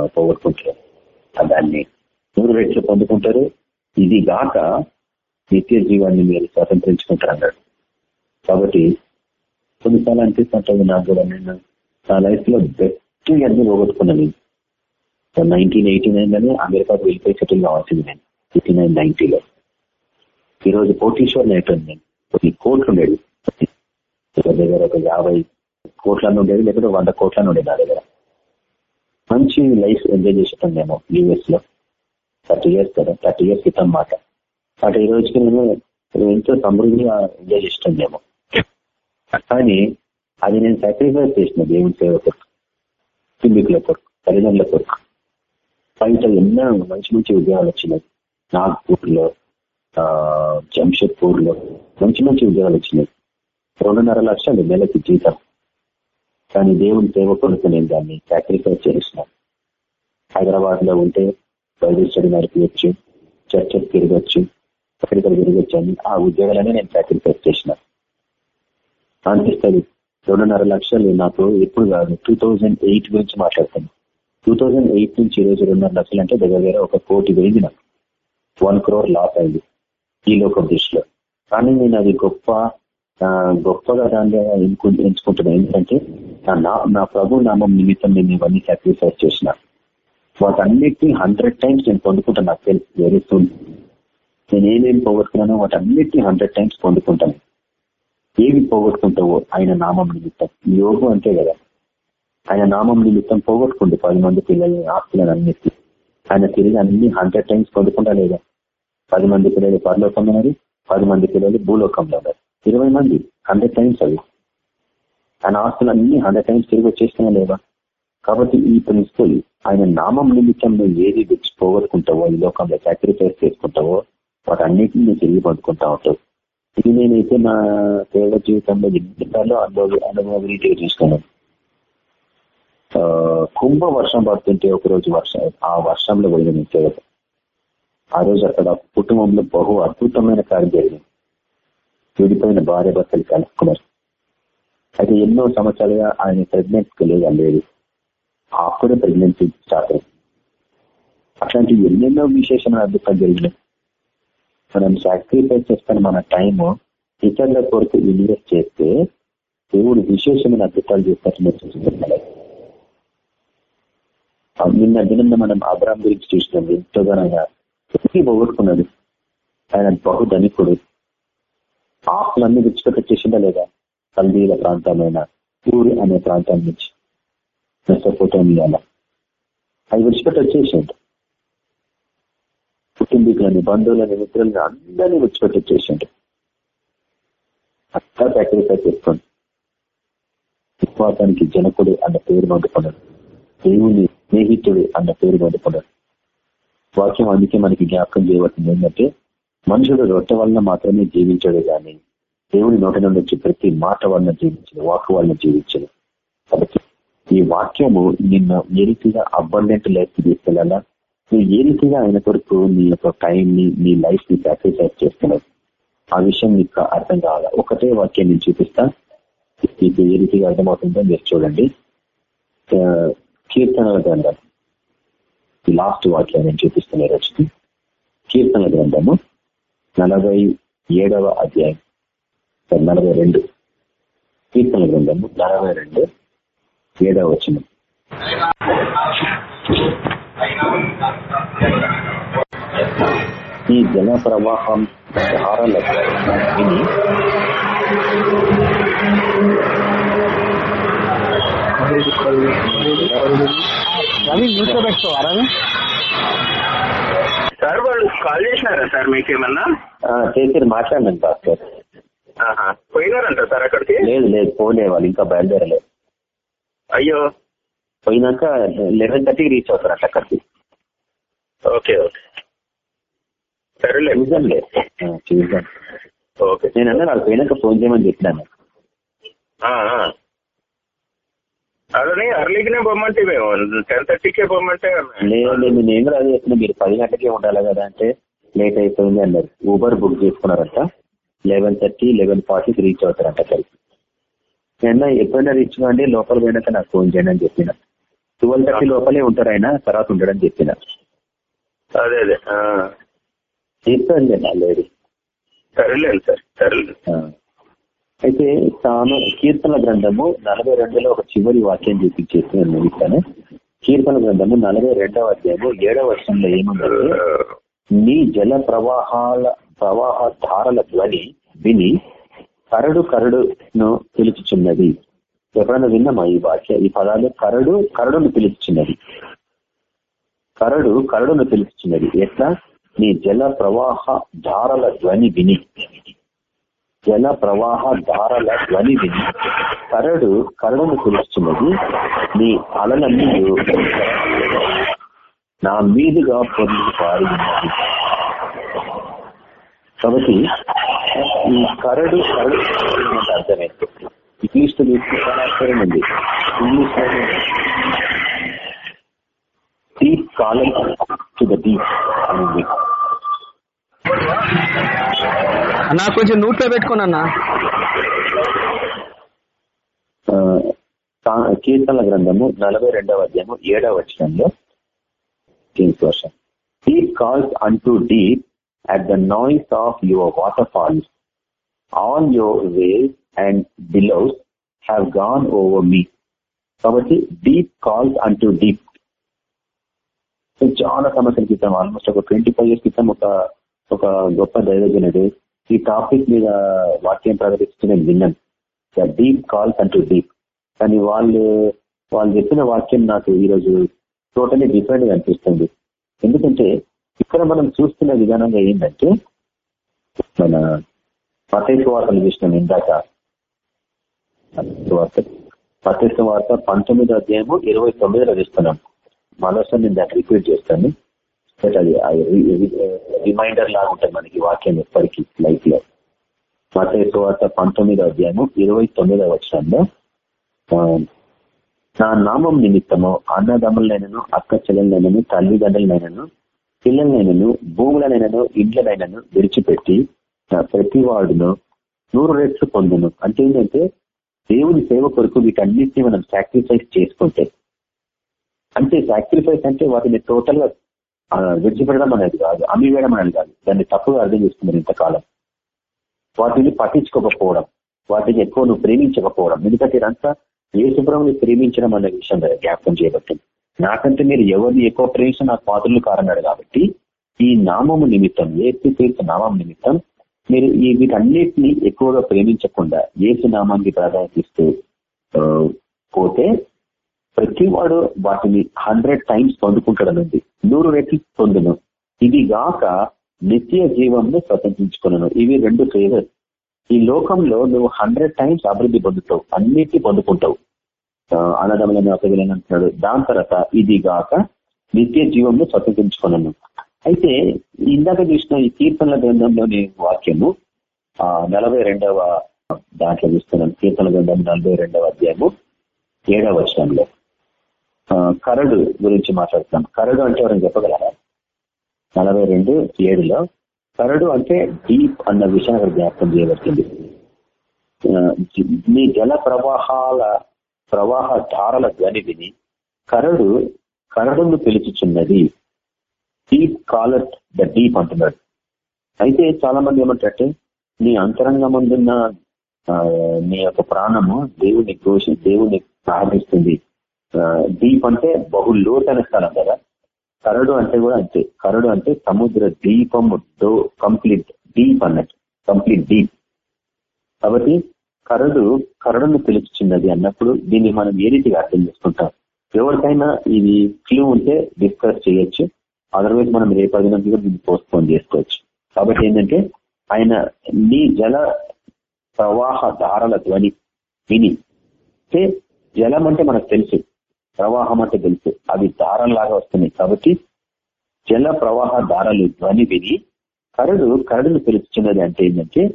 S1: పోగొట్టుకుంటారు దాన్ని నూరు రెట్లు పొందుకుంటారు. ఇది గాక నిత్య జీవాన్ని మీరు స్వతంత్రించుకుంటారు అన్నాడు. కాబట్టి కొన్నిసార్లు అనిపిస్తుంటుంది నాకు కూడా. నేను నా లైఫ్లో బెస్ట్ అన్ని పోగొట్టుకున్నాను నైన్టీన్ ఎయిటీ నైన్లోనే అమెరికాకు వెళ్ళిపోయి సెటిల్ కావాల్సింది నేను ఎయిటీ నైన్ నైన్టీలో. ఈరోజు కోటీశ్వర్ అయిపోయింది నేను. కొన్ని కోట్లు ఉండేది దగ్గర ఒక యాభై కోట్లను ఉండేది లేకపోతే వంద కోట్లను ఉండేది నా దగ్గర. మంచి లైఫ్ ఎంజాయ్ చేస్తాం మేము యూఎస్లో థర్టీ ఇయర్స్ కదా థర్టీ ఇయర్స్ క్రితం మాట. అటు ఈ రోజుకి నేను ఎంతో సమృద్ధిగా ఎంజాయ్ చేస్తాం మేము. కానీ అది నేను సాక్రిఫైస్ చేసిన దేవుని సేవ కొరకు కుటుంబీకుల కొరకు తల్లిదండ్రుల కొరకు. బయట ఎన్నో మంచి మంచి ఉద్యోగాలు వచ్చినాయి. నాగ్పూర్లో జంషెడ్పూర్లో మంచి మంచి ఉద్యోగాలు వచ్చినాయి. రెండున్నర లక్షలు నెలకి జీతం. కానీ దేవుని సేవ కొరకు నేను దాన్ని సాక్రిఫైస్ చేసిన. హైదరాబాద్లో ఉంటే బైబిల్ స్టడీ నడిపించచ్చు చర్చస్ తిరగచ్చు ఎక్కడిక్కడ తిరగచ్చు అని ఆ ఉద్యోగాలనే నేను సాక్రిఫైస్ చేసిన. అనిపిస్తుంది రెండున్నర లక్షలు నాకు ఎప్పుడు కాదు. టూ థౌజండ్ ఎయిట్ గురించి మాట్లాడుతాను టూ థౌజండ్ ఎయిట్ నుంచి ఈ రోజు రెండున్నర లక్షలు అంటే దగ్గర దగ్గర ఒక కోటి పోయింది నాకు. వన్ క్రోర్ లాస్ అయింది ఈ లోకం దృష్టిలో. కానీ నేను అది గొప్ప గొప్పగా దాన్ని ఎన్నుకు- ఎంచుకుంటున్నాను ఎందుకంటే నా నా- నా ప్రభు నామం నిమిత్తం నేను ఇవన్నీ సాక్రిఫైస్ చేసిన. వాటన్నిటిని హండ్రెడ్ టైమ్స్ నేను పొందుకుంటాను నాకు తెలుసు. వెరీ నేనేమేమి నేను ఏమేమి పోగొట్టుకున్నానో వాటన్నిటిని హండ్రెడ్ టైమ్స్ పొందుకుంటాను. ఏవి పోగొట్టుకుంటావో ఆయన నామం నిమిత్తం. యోగు అంతే కదా. ఆయన నామం నిమిత్తం పోగొట్టుకుంది పది మంది పిల్లల్ని ఆస్తులను అన్నిటి ఆయన తిరిగి అన్ని హండ్రెడ్ టైమ్స్ పొందుకుంటా లేదా? పది మంది పిల్లలు పరలోకంలో ఉన్నారు. పది మంది పిల్లలు భూలోకంలో ఉన్నారు. ఇరవై మంది హండ్రెడ్ టైమ్స్ అవి. ఆయన ఆస్తులు అన్ని హండ్రెడ్ టైమ్స్ తిరిగి వచ్చేస్తున్నా లేదా? కాబట్టి ఈ ప్రిన్సిపల్ ఆయన నామం నిమిత్తం నువ్వు ఏది తెచ్చి పోగొట్టుకుంటావో ఈ లోకంలో సాక్రిఫైస్ చేసుకుంటావో వాటన్నిటిని నువ్వు తిరిగి పొందుకుంటా ఉంటావు. ఇది నేనైతే నా సేవ జీవితంలో ఎన్నిసార్లు అనుభవ అనుభవ రీతిగా చూసుకున్నాను కుంభ వర్షం పడుతుంటే ఒకరోజు వర్షం ఆ వర్షంలో పోయిన నేను ఆ రోజు అక్కడ కుటుంబంలో బహు అద్భుతమైన కార్యం జరిగింది. విడిపోయిన భార్య భర్తలు కలుపుకున్నారు. అయితే ఎన్నో సంవత్సరాలుగా ఆయన ప్రెగ్నెన్సీ లేదు లేదు అప్పుడే ప్రెగ్నెన్సీ స్టార్ట్ అయింది. అట్లాంటి ఎన్నెన్నో విశేషమైన అద్భుతాలు జరిగినాయి. మనం సాక్రిఫైస్ చేస్తాను మన టైం ఇతరుల కొరకు ఇన్వెస్ట్ చేస్తే దేవుడు విశేషమైన అద్భుతాలు చేస్తారు నేను నిన్న దినం మనం అబ్రామ్ గురించి చూసినాం. ఎంతోగానగా ఎన్ని పోగొట్టుకున్నాడు ఆయన బహు ధనికుడు. ఆకులన్నీ విడిచిపెట్టేసిందా లేదా? కల్దీల ప్రాంతమైన ఊరు అనే ప్రాంతం నుంచి. మెసపోటోమియాల. అవి విడిచిపెట్టి వచ్చేసిండు కుటుంబీకులని బంధువులని మిత్రులని అందరినీ విడిచిపెట్టి వచ్చేసిండు. అంతా సాక్రిఫైస్ చేసుకోండి విశ్వాసానికి జనకుడు అన్న పేరు పొందుకున్నాడు దేవుని స్నేహితుడు అన్న పేరు పొందుకున్నాడు వాక్యం అందుకే మనకి జ్ఞాపకం చేయవలసింది ఏంటంటే మనుషుడు రొట్టె వలన మాత్రమే జీవించడు కానీ దేవుని నోటి నుండి ప్రతి మాట వలన జీవించదు వాక్ వలన జీవించదు కాబట్టి ఈ వాక్యము నిన్న ఏ రీతిగా అబండెంట్ లైఫ్ తీసుకెళ్ళాలా నువ్వు ఏ రీతిగా ఆయన కొరకు నీ యొక్క టైం ని నీ లైఫ్ని సాక్రిఫైస్ చేస్తున్నావు. ఆ విషయం నీకు అర్థం కావాలా? ఒకటే వాక్యం నేను చూపిస్తా. మీకు ఏ రీతిగా అర్థమవుతుందో మీరు చూడండి. కీర్తనల గ్రంథం. లాస్ట్ వాక్యం నేను చూపిస్తున్న రోజుకి. కీర్తనల గ్రంథము నలభై ఏడవ అధ్యాయం. నలభై రెండు. కీర్తన గ్రంథము నలభై రెండు. ఏడవ వచనం. ఈ జల ప్రవాహం ధారలకు విని
S2: రవి మ్యూట్లో పెట్టుకోవా రవి
S5: సార్ వాళ్ళు కాల్ చేసినారా సార్ మీకేమన్నా
S1: చేసి మాట్లాడినాను డాక్టర్
S5: ఆహా. పోయినారంట సార్ అక్కడికి?
S1: లేదు లేదు పోలే వాళ్ళు ఇంకా బయలుదేరలేదు.
S5: అయ్యో.
S1: పోయినాక లెవెన్ థర్టీకి రీచ్ అవుతారు అట్లా అక్కడికి.
S5: Okay okay. సరేలే.
S1: చూద్దాంలే. ఆ, చూద్దాం.
S5: ఓకే.
S1: నేను అన్నా నాకు పోయినాక ఫోన్ చేయమని చెప్పినాను.
S5: అర్లీగానే మేము టెన్ థర్టీకే
S1: లేదు లేదు నేను కూడా అదే చెప్పిన మీరు పది గంటలకే ఉండాలి కదా అంటే లేట్ అయిపోయింది అన్నారు. ఊబర్ బుక్ చేసుకున్నారంట. లెవెన్ థర్టీ లెవెన్ ఫార్టీకి రీచ్ అవుతారంట కలిసి నేను ఎప్పుడైనా రీచ్ కాండి లోపల పోయినాక నాకు ఫోన్ చేయండి అని చెప్పిన. ట్వెల్వ్ థర్టీ లోపలే ఉంటారు ఆయన తర్వాత ఉండడని చెప్పిన
S5: అదే అదే.
S1: చెప్తాను లేదు
S5: సరేలేదు సార్ సరేలేదు.
S1: అయితే తాను కీర్తన గ్రంథము నలభై రెండులో ఒక చివరి వాక్యం చూపించేసి నేను ముగిస్తాను కీర్తన గ్రంథము నలభై రెండవ అధ్యాయము ఏడవ వర్షంలో ఏముందంటే నీ జల ప్రవాహాల ప్రవాహ ధారల ధ్వని విని కరడు కరడును పిలుచుచున్నది. ఎవరైనా విన్నామా ఈ వాక్య? ఈ పదాలు కరడు కరడును పిలుచుచున్నది కరడు కరడును పిలుచుచున్నది ఎట్లా? నీ జల ప్రవాహ ధారల ధ్వని విని. జల ప్రవాహ ధారల ధ్వని విని. కరడు కరడును పిలుస్తున్నది. నీ అలలన్నీ నా మీదుగా పొంది పారి కాబట్టి ఈ కరడు కరడు అర్థమైపోతుంది ఇంగ్లీష్లో చూస్తే చాలా ఆశ్చర్యం ఉంది. ఇంగ్లీష్లో deep calleth to the deep అని ఉంది
S2: అన్నా కొంచెం నోట్లో పెట్టుకోను అన్నా
S1: ఆ, కా- కీర్తనల గ్రంథము నలభై రెండవ అధ్యాయము ఏడవ వచనంలో కింగ్స్ వర్షం. డీప్ కాల్స్ అంటూ deep at the noise of your waterfalls all your waves and billows have gone over me కాబట్టి డీప్ కాల్స్ అంటూ డీప్ చాలా సంవత్సరాల క్రితం ఆల్మోస్ట్ ఒక ట్వంటీ ఫైవ్ ఇయర్స్ క్రితం ఒక ఒక గొప్ప దైవజనుడు ఈ టాపిక్ మీద వాక్యం ప్రకటిస్తూ నేను విన్నాను. ద డీప్ కాల్స్ అంటూ డీప్ కానీ వాళ్ళు వాళ్ళు చెప్పిన వాక్యం నాకు ఈరోజు టోటలీ డిఫరెంట్గా అనిపిస్తుంది. ఎందుకంటే ఇక్కడ మనం చూస్తున్న విధానంగా ఏంటంటే మన మతేశ్వ వార్తలు చూసినాం ఇందాక మతేశ్వ వార్త. పంతొమ్మిదో అధ్యాయము ఇరవై తొమ్మిదిలో చూస్తున్నాం. మరోసారి నేను దాన్ని రిపీట్ చేస్తాను. అది రిమైండర్ లాగా ఉంటుంది మనకి వాక్యం ఎప్పటికీ లైఫ్లో. మతేశ్వ వార్త పంతొమ్మిదో అధ్యాయము ఇరవై తొమ్మిదో వచ్చంలో నా నామం నిమిత్తము అన్నదమ్ములనైనను అక్క చెల్లెలనైనను తల్లిదండ్రులనైనను పిల్లలనైనను భూములనైనను ఇండ్లనైనను విడిచిపెట్టి నా ప్రతి వాడును నూరు రెట్లు పొందును. అంటే ఏంటంటే దేవుని సేవ కొరకు వీటన్నిటిని మనం సాక్రిఫైస్ చేసుకుంటే అంటే సాక్రిఫైస్ అంటే వాటిని టోటల్గా విడిచిపెట్టడం అనేది కాదు అమ్మివేయడం అనేది కాదు. దాన్ని తప్పుగా అర్థం చేసుకున్నారు ఇంతకాలం. వాటిని పట్టించుకోకపోవడం వాటిని ఎక్కువ నువ్వు ప్రేమించకపోవడం ఎందుకంటే ఇదంతా ఏ శుభ్రంని ప్రేమించడం అనే విషయం జ్ఞాపకం చేయబట్టింది నాకంటే మీరు ఎవరిని ఎక్కువ ప్రేమించిన నాకు పాత్రలు కారన్నాడు కాబట్టి ఈ నామము నిమిత్తం ఏసు తీర్థ నామం నిమిత్తం మీరు ఈ వీటన్నిటిని ఎక్కువగా ప్రేమించకుండా ఏసు నామాన్ని ప్రాధాన్యత ఇస్తూ పోతే ప్రతి వాడు వాటిని హండ్రెడ్ టైమ్స్ పొందుకుంటాడనుంది నూరు రెట్లు పొందును. ఇది గాక నిత్య జీవంను స్వతంత్రించుకున్నాను ఇవి రెండు ఫేవర్. ఈ లోకంలో నువ్వు హండ్రెడ్ టైమ్స్ అభివృద్ధి పొందుతావు. అన్నిటి పొందుకుంటావు. ఆ, అన్నదమ్ములను అంటున్నాడు దాని తర్వాత ఇది గాక నిత్య జీవంను స్వతంత్రించుకున్నాను అయితే ఇందాక చూసిన ఈ కీర్తనల గ్రంథంలోని వాక్యము ఆ నలభై రెండవ దాంట్లో చూస్తున్నాను. కీర్తన గ్రంథం నలభై రెండవ అధ్యాయము ఏడవ వచనంలో. కరడు గురించి మాట్లాడుతున్నాం కరడు అంటే ఎవరైనా చెప్పగలరా? నలభై రెండు ఏడులో కరడు అంటే డీప్ అన్న విషయం అక్కడ జ్ఞాపకం చేయబడుతుంది. మీ జల ప్రవాహాల ప్రవాహ ధారల ధ్వని విని కరడు కరడును పిలుచుచున్నది. డీప్ కాలట్ ద డీప్ అంటున్నాడు అయితే చాలా మంది ఏమంటారంటే నీ అంతరంగం ముందున్న నీ యొక్క ప్రాణము దేవుని ఘోషి దేవుని ప్రార్థిస్తుంది డీప్ అంటే బహు లోతైన స్థలం కదా. కరడు అంటే కూడా అంతే. కరడు అంటే సముద్ర దీపం డో కంప్లీట్ డీప్ అన్నట్టు. కంప్లీట్ డీప్ కాబట్టి కరడు కరడును పిలుచుచున్నది అన్నప్పుడు దీన్ని మనం ఏ రీతిగా అర్థం చేసుకుంటాం? ఎవరికైనా ఇది క్లూ ఉంటే డిస్కస్ చేయొచ్చు. అదర్వైజ్ మనం రేపటి కూడా దీన్ని పోస్ట్పోన్ చేసుకోవచ్చు. కాబట్టి ఏంటంటే ఆయన నీ జల ప్రవాహ ధారల ధ్వని విని జలం అంటే మనకు తెలుసు. ప్రవాహం అంటే తెలుసు. అవి దారంలాగా వస్తున్నాయి కాబట్టి జల ప్రవాహ దారాలు ధ్వని విని కరడు కరడును పిలుచున్నది అంటే ఏంటంటే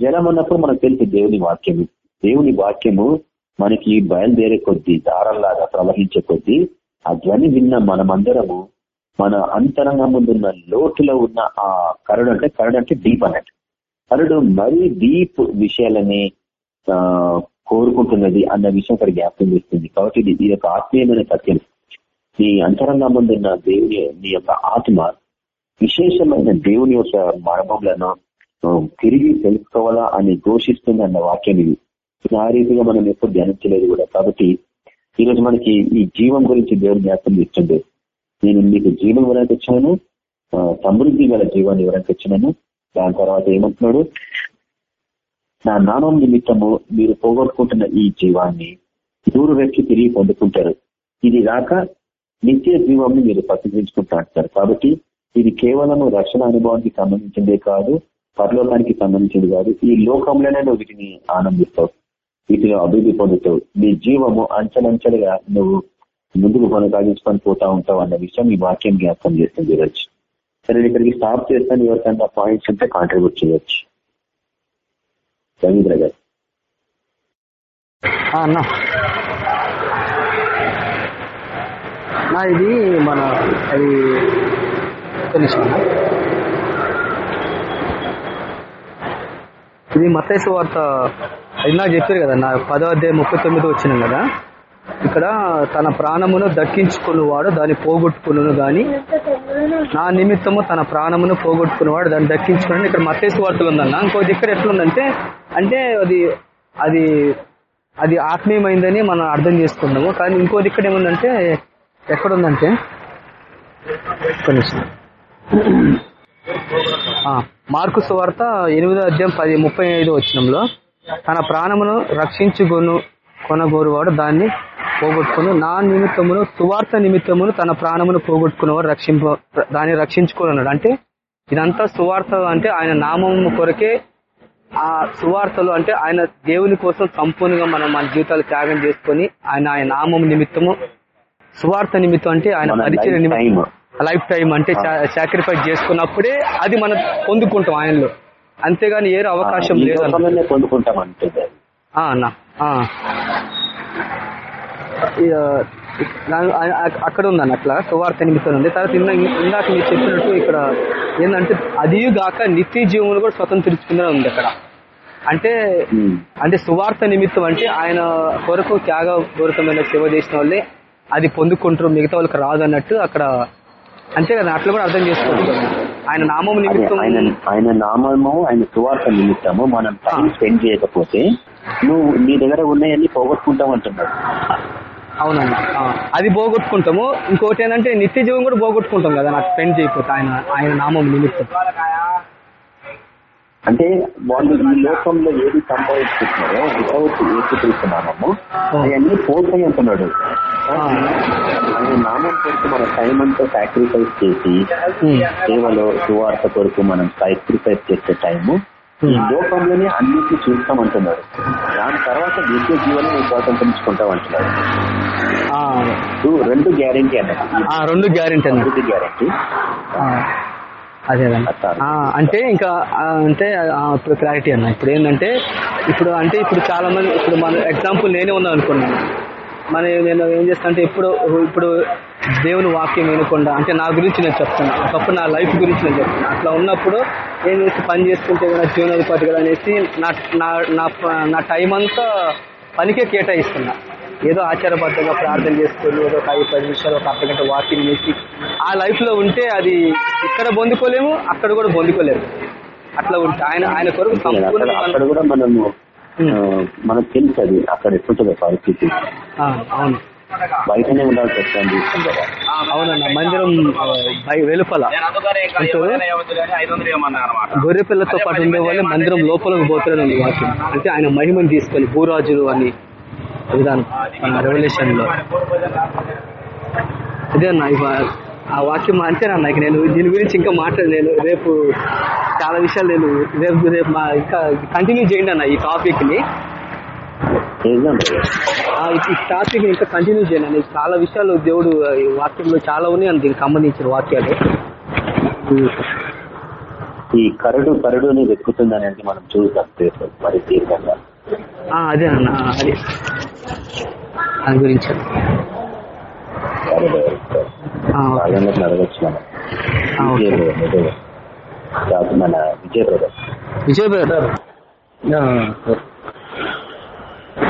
S1: జలం అన్నప్పుడు మనకు తెలుసు దేవుని వాక్యము. దేవుని వాక్యము మనకి బయలుదేరే కొద్దీ దారంలాగా ప్రవహించే కొద్దీ ఆ ధ్వని విన్న మనమందరము మన అంతరంగం ముందున్న లోతులో ఉన్న ఆ కరుడు అంటే కరుడు అంటే డీప్ అన్నట్టు. కరుడు మరీ డీప్ విషయాలని కోరుకుంటున్నది అన్న విషయం అక్కడ జ్ఞాపకం చేస్తుంది. కాబట్టి ఇది యొక్క ఆత్మీయమైన సత్యం. నీ అంతరంగం ముందున్న దేవుని నీ యొక్క ఆత్మ విశేషమైన దేవుని యొక్క మర్మములను తిరిగి తెలుసుకోవాలా అని ఘోషిస్తుంది అన్న వాక్యం ఇది. ఆ రీతిగా మనం ఎప్పుడు ధ్యానించలేదు కూడా. కాబట్టి ఈ రోజు మనకి ఈ జీవం గురించి దేవుడు జ్ఞాపకం ఇస్తుంది నేను మీకు జీవం ఇవ్వడానికి వచ్చాను సమృద్ధి గల జీవాన్ని ఇవ్వడానికి వచ్చినాను దాని తర్వాత ఏమంటున్నాడు? నా నామం నిమిత్తము మీరు పోగొట్టుకుంటున్న ఈ జీవాన్ని దూరు వ్యక్తి తిరిగి పొందుకుంటారు. ఇది రాక నిత్య జీవాన్ని మీరు ప్రతిష్ఠించుకుంటా కాబట్టి ఇది కేవలం రక్షణ అనుభవానికి సంబంధించిందే కాదు పరలోకానికి సంబంధించింది కాదు. ఈ లోకంలోనే నువ్వు వీటిని ఆనందిస్తావు వీటిలో అభివృద్ధి పొందుతావు. నీ జీవము అంచెలంచెలుగా నువ్వు ముందుకు కొనసాగించుకొని పోతా ఉంటావు అన్న విషయం ఈ వాక్యం జ్ఞాపకం చేస్తుంది ఈరోజు. సరే ఇక్కడికి స్టాప్ చేస్తాను ఎవరికైనా పాయింట్స్ ఉంటే కాంట్రిబ్యూట్ చేయొచ్చు. రవీంద్ర గారు.
S2: అన్నా. నా ఇది మన అది తెలుసు ఇది మతేసు వార్త ఇందాక చెప్పారు కదా నా పదో అధ్యాయం ముప్పై తొమ్మిది వచ్చినాం కదా. ఇక్కడ తన ప్రాణమును దక్కించుకున్నవాడు దాన్ని పోగొట్టుకును గాని నా నిమిత్తము తన ప్రాణమును పోగొట్టుకున్నవాడు దాన్ని దక్కించుకుని ఇక్కడ మతేసు వార్తలు ఉందన్న. ఇంకో ఇక్కడ ఎట్లుందంటే అంటే అది అది అది ఆత్మీయమైందని మనం అర్థం చేసుకున్నాము కానీ ఇంకో ఇక్కడ ఏముందంటే ఎక్కడుందంటే ఒక్క ఆ, మార్కు సువార్త ఎనిమిదో అధ్యాయం పది ముప్పై ఐదు వచ్చినంలో తన ప్రాణమును రక్షించుకొను కొనగోరువాడు దాన్ని పోగొట్టుకును నా నిమిత్తమును సువార్త నిమిత్తమును తన ప్రాణమును పోగొట్టుకున్నవాడు రక్షింప దాన్ని రక్షించుకోనున్నాడు. అంటే ఇదంతా సువార్త అంటే ఆయన నామం కొరకే ఆ సువార్తలు అంటే ఆయన దేవుని కోసం సంపూర్ణంగా మనం మన జీవితాలు త్యాగం చేసుకొని ఆయన ఆయన నామం నిమిత్తము సువార్త నిమిత్తం అంటే ఆయన పరిచయ నిమిత్తం. లైఫ్ టైం అంటే సాక్రిఫైస్ చేసుకున్నప్పుడే అది మనం పొందుకుంటాం ఆయనలో. అంతేగాని ఏ అవకాశం
S1: లోకంలోనే పొందుకుంటాం అంటుంది అది.
S2: ఆ, అన్న ఆ. ఇక నా- ఆ- ఆ- అక్కడ ఉందన్న అట్లా సువార్త నిమిత్తం ఉంది తర్వాత ఇందా ఇందాక మీరు చెప్పినట్టు ఇక్కడ ఏంటంటే అది గాక నిత్య జీవమును కూడా స్వతంత్రించుకుందని ఉంది అక్కడ అంటే. అంటే సువార్త నిమిత్తం అంటే ఆయన కొరకు త్యాగపూరితమైన సేవ చేసిన వాళ్ళే అది పొందుకుంటారు మిగతా వాళ్ళకి రాదు అన్నట్టు అక్కడ అంతే కదా అట్లా కూడా అర్థం చేసుకోవచ్చు. ఆయన నామం నిమిత్తం
S1: ఆయన ఆయన నామము ఆయన సువార్త నిమిత్తము మనం టైం స్పెండ్ చేయకపోతే నువ్వు నీ దగ్గర ఉన్నాయన్నీ పోగొట్టుకుంటాం అంటున్నాడు
S2: అవునండి అది పోగొట్టుకుంటాము. ఇంకోటి ఏంటంటే నిత్య జీవం కూడా పోగొట్టుకుంటాం కదా నాకు స్పెండ్ చేయకపోతే ఆయన ఆయన నామం నిమిత్తం
S1: అంటే వాళ్ళు ఈ లోకంలో ఏది సంపాదించుకుంటున్నారో వితౌట్ నామము అవన్నీ పోతాయి అంటున్నాడు ఆయన నామం కొరకు మన టైం అంతా సాక్రిఫైస్ చేసి. సేవలో సువార్త కొరకు మనం సాక్రిఫైస్ చేసే టైము ఈ లోకంలోనే అన్నిటిని చూస్తామంటున్నాడు దాని తర్వాత నిత్య జీవనం నువ్వు స్వాతంత్రించుకుంటావు అంటున్నాడు నువ్వు రెండు గ్యారెంటీ అన్నట్టు
S2: ఆ, రెండు గ్యారెంటీ అన్న
S1: అభివృద్ధి గ్యారెంటీ.
S2: ఆ, అంటే ఇంకా అంటే ఇప్పుడు క్లారిటీ అన్న. ఇప్పుడు ఏంటంటే ఇప్పుడు అంటే ఇప్పుడు చాలా మంది ఇప్పుడు మన ఎగ్జాంపుల్ నేనే ఉన్నాను అనుకున్నాను మన నేను ఏం చేస్తా అంటే ఇప్పుడు ఇప్పుడు దేవుని వాక్యం వినకుండా అంటే నా గురించి నేను చెప్తున్నా. ఒకప్పుడు నా లైఫ్ గురించి నేను చెప్తున్నా. అట్లా ఉన్నప్పుడు ఏం చేసి పని చేసుకుంటే కదా జీవనోపాధి కదా అనేసి నా నా నా టైం అంతా పనికే కేటాయిస్తున్నా. ఏదో ఆచారబద్ధంగా ప్రార్థన చేసుకొని ఏదో ఒక ఐదు పది నిమిషాలు ఒక అర్ధ గంట వాకింగ్ చేసి ఆ లైఫ్లో ఉంటే అది ఇక్కడ పొందుకోలేము అక్కడ కూడా పొందుకోలేము. అట్లా ఉంటే ఆయన ఆయన కొరకు
S1: అక్కడ
S2: సంపూర్ణ
S1: మనకు తెలుసు అది అక్కడ ఎట్లుంటుందో పరిస్థితి. బయటనే ఉండాల్సి వస్తుంది. చూస్తాం కదా
S2: అవునన్న మందిరం వెలుపల అంటే గొర్రె పిల్లతో పాటు ఉండే వాళ్ళు మందిరం లోపలకు పోతారని వాక్యం. అంటే ఆయన మహిమను తీసుకొని భూరాజులు అని విధానం రెవల్యూషన్లో. అదే అన్న ఆ వాక్యం అంతేనన్న ఇక నేను దీని గురించి ఇంకా మాట్లాడి నేను రేపు చాలా విషయాలు నేను రేపు రేపు మా ఇంకా కంటిన్యూ చేయండి అన్న ఈ టాపిక్ని. ఈ- టాపిక్ని ఇంకా కంటిన్యూ చేయండి అన్న. చాలా విషయాలు దేవుడు వాక్యంలో చాలా ఉన్నాయి అని దీనికి సంబంధించిన వాక్యాలు.
S1: ఈ కరడు కరడుని వెతుకుతుంది అనేది మనం చూద్దాం మరి
S2: ఆ, అదే అన్న అది. దాని గురించి
S1: కరడు
S2: ఆ, ఓకే.
S1: రాజంలోకి అడగచ్చు మనం. Vijay brother.
S2: Vijay brother?
S3: Sir.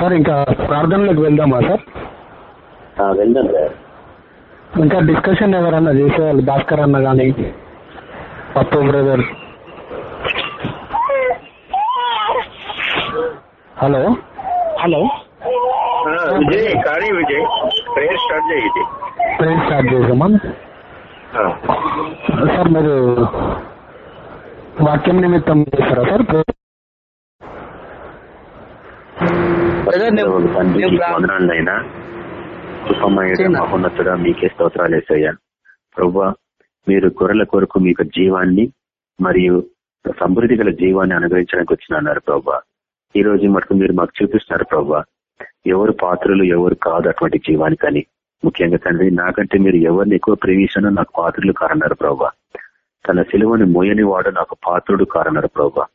S3: Sir. ఇంకా ప్రార్థనలోకి వెళ్దామా సార్?
S1: ఆ, వెళ్దాం సార్.
S3: ఇంకా డిస్కషన్ ఎవరన్నా చేసేవాళ్ళు భాస్కర్ అన్న కానీ Pappu brother? Hello? Hello?
S5: Vijay కానీ విజయ్ ప్రేయర్ స్టార్ట్ చేయి
S3: ట్రైన్ స్టార్ట్ చేసామా
S5: ఆ.
S3: సార్ మీరు వాక్యం నిమిత్తం చేస్తారా సార్?
S1: వందనాలైనా కృపమయుడ. మహోన్నతుడ మీకే స్తోత్రాలు వేసయ్యా ప్రభా మీరు గొర్రెల కొరకు మీకు జీవాన్ని మరియు సమృద్ధి గల జీవాన్ని అనుగ్రహించడానికి వచ్చినారు ప్రభా ఈ రోజు మటుకు మీరు మాకు చూపిస్తున్నారు ప్రభా ఎవరు పాత్రలు ఎవరు కాదు అటువంటి జీవానికని ముఖ్యంగా తండ్రి నాకంటే మీరు ఎవరిని ఎక్కువ ప్రేమించానో నాకు పాత్రలు కారన్నారు ప్రభా తన సెలవుని మోయని వాడు నాకు పాత్రుడు కారన్నారు ప్రభా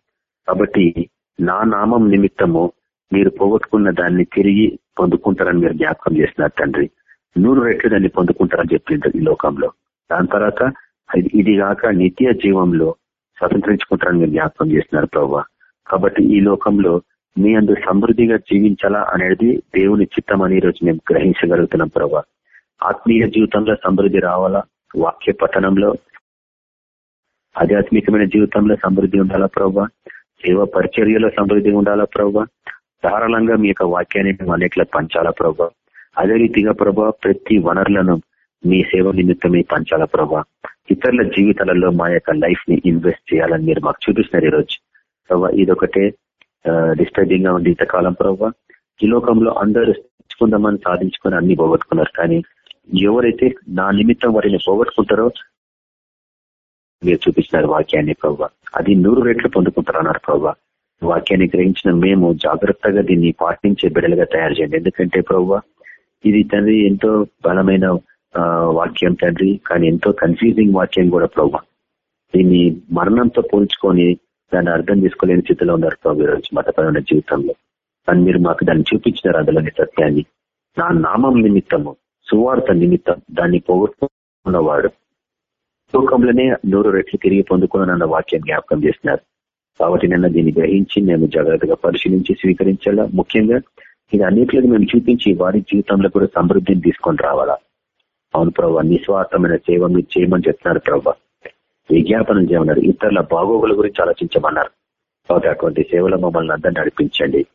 S1: కాబట్టి నా నామం నిమిత్తము మీరు పోగొట్టుకున్న దాన్ని తిరిగి పొందుకుంటారని మీరు జ్ఞాపకం చేస్తున్నారు తండ్రి. నూరు రెట్లు దాన్ని పొందుకుంటారని చెప్పిండ్రు ఈ లోకంలో. దాని తర్వాత ఇది- ఇది కాక నిత్య జీవంలో స్వతంత్రించుకుంటారని మీరు జ్ఞాపకం చేస్తున్నారు ప్రభా కాబట్టి ఈ లోకంలో మీ అందు సమృద్ధిగా జీవించాలా అనేది దేవుని చిత్తం అని ఈ రోజు మేము గ్రహించగలుగుతున్నాం ప్రభా. ఆత్మీయ జీవితంలో సమృద్ధి రావాలా? వాక్య పఠనంలో? ఆధ్యాత్మికమైన జీవితంలో సమృద్ధి ఉండాలా ప్రభా? సేవ పరిచర్యలో సమృద్ధి ఉండాలా ప్రభా? ధారాళంగా మీ యొక్క వాక్యాన్ని మేము అనేకలా పంచాలా ప్రభా? అదే రీతిగా ప్రభా ప్రతి వనరులను మీ సేవ నిమిత్తమే పంచాలా ప్రభా? ఇతరుల జీవితాలలో మా యొక్క లైఫ్ని ఇన్వెస్ట్ చేయాలని మీరు మాకు చూపిస్తున్నారు ఈరోజు ప్రభా ఇదొకటే. డిస్టర్బింగ్గా ఉంది ఇంతకాలం ప్రభావ ఈ లోకంలో అందరూ తెచ్చుకుందామని సాధించుకొని అన్ని పోగొట్టుకున్నారు కానీ ఎవరైతే నా నిమిత్తం వారిని పోగొట్టుకుంటారో మీరు చూపించినారు వాక్యాన్ని ప్రభావ అది నూరు రెట్లు పొందుకుంటారన్నారు ప్రభావ వాక్యాన్ని గ్రహించిన మేము జాగ్రత్తగా దీన్ని పాటించే బిడ్డలుగా తయారు చేయండి. ఎందుకంటే ప్రభావ ఇది తండ్రి ఎంతో బలమైన వాక్యం తండ్రి కానీ ఎంతో కన్ఫ్యూజింగ్ వాక్యం కూడా ప్రభావ దీన్ని మరణంతో పోల్చుకొని దాన్ని అర్థం చేసుకోలేని స్థితిలో ఉన్నారు ప్రభు ఈరోజు మతపరమైన జీవితంలో. కానీ మీరు మాకు దాన్ని చూపించినారు అందులోని సత్యాన్ని. నా నామం నిమిత్తము సువార్త నిమిత్తం దాన్ని పోగొట్టుకున్నవాడు. లోకంలోనే నూరు రెట్లు తిరిగి పొందుకున్నానన్న వాక్యం జ్ఞాపకం చేస్తున్నారు. కాబట్టి నిన్న దీన్ని గ్రహించి మేము జాగ్రత్తగా పరిశీలించి స్వీకరించాలా? ముఖ్యంగా ఇది అన్నిట్లకి మేము చూపించి వారి జీవితంలో కూడా సమృద్ధిని తీసుకొని రావాలా? అవును ప్రభావ నిస్వార్థమైన సేవ మీరు చేయమని చెప్తున్నారు ప్రభావ విజ్ఞాపనం చేయమన్నారు. ఇతరుల బాగోగుల గురించి ఆలోచించమన్నారు. కాబట్టి అటువంటి సేవలు మమ్మల్ని అందరినీ నడిపించండి.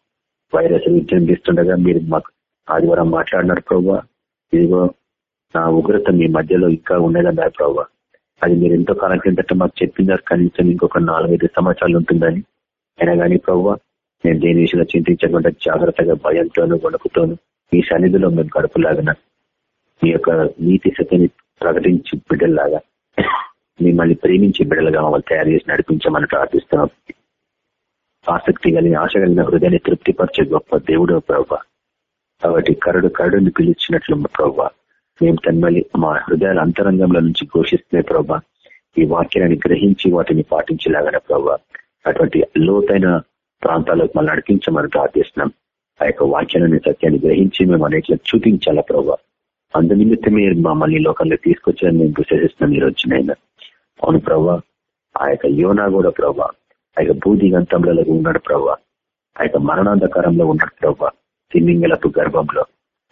S1: వైరస్ విజృంభిస్తుండగా మీరు మాకు ఆదివారం మాట్లాడినారు ప్రభావ ఇదిగో నా ఉగ్రత మీ మధ్యలో ఇంకా ఉన్నదన్నారు ప్రభావ అది మీరు ఎంతో కాలం కిందట మాకు చెప్పినారు. కనీసం ఇంకొక నాలుగైదు సంవత్సరాలు ఉంటుందని. అయినా కానీ ప్రభావ నేను దేని విషయంలో చింతించకుండా జాగ్రత్తగా భయంతోనూ వణుకుతోనూ మీ సన్నిధిలో మేము గడుపులాగిన. మీ యొక్క నీతి శక్తిని ప్రకటించి బిడ్డల్లాగా. మిమ్మల్ని ప్రేమించి బిడ్డలుగా మమ్మల్ని తయారు చేసి నడిపించమని ప్రార్థిస్తున్నాం. ఆసక్తి కలిగిన ఆశ కలిగిన హృదయాన్ని తృప్తిపరిచే గొప్ప దేవుడు ప్రభావ కాబట్టి కరుడు కరుడుని పిలిచినట్లు ప్రభావ మేము తన్మలి మా హృదయాల అంతరంగంలో నుంచి ఘోషిస్తున్న ప్రభా. ఈ వాక్యాన్ని గ్రహించి వాటిని పాటించేలాగా ప్రభా. అటువంటి లోతైన ప్రాంతాలకు మళ్ళీ నడిపించమని ప్రార్థిస్తున్నాం. ఆ యొక్క వాక్యాన్ని సత్యాన్ని గ్రహించి మేము అనేక చూపించాలా ప్రభా. అందు నిమిత్తమే మమ్మల్ని లోకంలో తీసుకొచ్చారని మేము విశ్వసిస్తున్నాం ఈ రోజునైనా. అవును ప్రభా. ఆ యొక్క యోనా కూడా ప్రభా. ఆ యొక్క భూదిగంతంలో ఉన్నాడు ప్రభా. ఆ యొక్క మరణాంధకారంలో ఉన్నాడు ప్రభా. తిమ్మింగలపు గర్భంలో.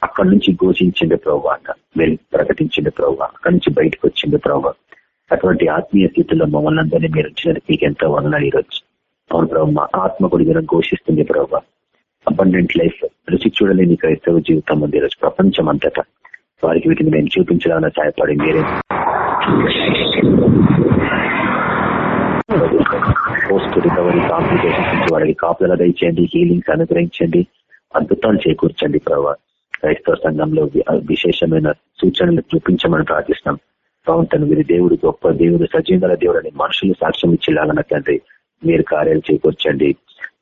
S1: అక్కడి నుంచి ఘోషించింది ప్రభా అన్న. మీరు ప్రకటించింది ప్రభావ అక్కడి నుంచి బయటకు వచ్చింది ప్రభా. అటువంటి ఆత్మీయ స్థితిలో మమ్మల్ని అందరినీ మీరు వచ్చినది మీకు ఎంతో వందనాలు ఈరోజు. అవును ప్రభావ మా ఆత్మ కూడా ఘోషిస్తుంది ప్రభా. అబండెంట్ లైఫ్ రుచి చూడలేని క్రైస్తవ జీవితం ఉంది ఈరోజు ప్రపంచం అంతటా వారికి వీటిని మేము చూపించాలని సహాయపడి మీరే. పోస్ట్ రికవరీ కాంప్లికేషన్స్ నుంచి వాళ్ళకి కాపుదల దయచేయండి హీలింగ్స్ అనుగ్రహించండి అద్భుతాలు చేకూర్చండి ప్రభావ క్రైస్తవ సంఘంలో విశేషమైన సూచనలు చూపించమని ప్రార్థిస్తున్నాం. పవన్ వీరి దేవుడు గొప్ప దేవుడు సజీవంగల దేవుడు అని మనుషులు సాక్ష్యం ఇచ్చేలాగా తండ్రి మీరు కార్యాలు చేకూర్చండి.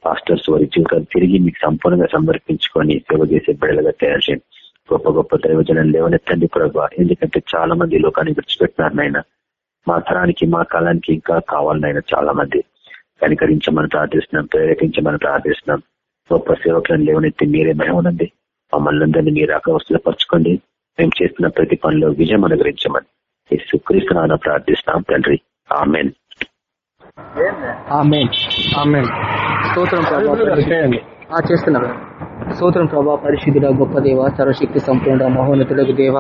S1: పాస్టర్స్ వారి జీవితాలు తిరిగి మీకు సంపూర్ణంగా సమర్పించుకొని సేవ చేసే బిడ్డలుగా తయారు చేయండి. గొప్ప గొప్ప దైవజనం లేవనెత్తండి ప్రభావ ఎందుకంటే చాలా మంది లోకాన్ని విడిచిపెట్టినారు నాయన. మా తరానికి మా కాలానికి ఇంకా కావాలనైనా చాలా మంది కనికరించమని ప్రార్థిస్తున్నాం ప్రేరేపించమని ప్రార్థిస్తున్నాం. గొప్ప సేవకులను లేవనెత్తి మీరే మహిమనండి. మమ్మల్ని అందరినీ మీరు పరచుకోండి మేము చేస్తున్న ప్రతి పనిలో విజయం అనుగ్రహించమని సుక్రీస్తున్నా ప్రార్థిస్తున్నాం తండ్రి. ఆమెన్.
S2: స్తోత్రం ఆ చేస్తున్నారు స్తోత్రం ప్రభా పరిశుద్ధుడ గొప్ప దేవ సర్వశక్తి సంపూర్ణ మహోన్నతులకు దేవ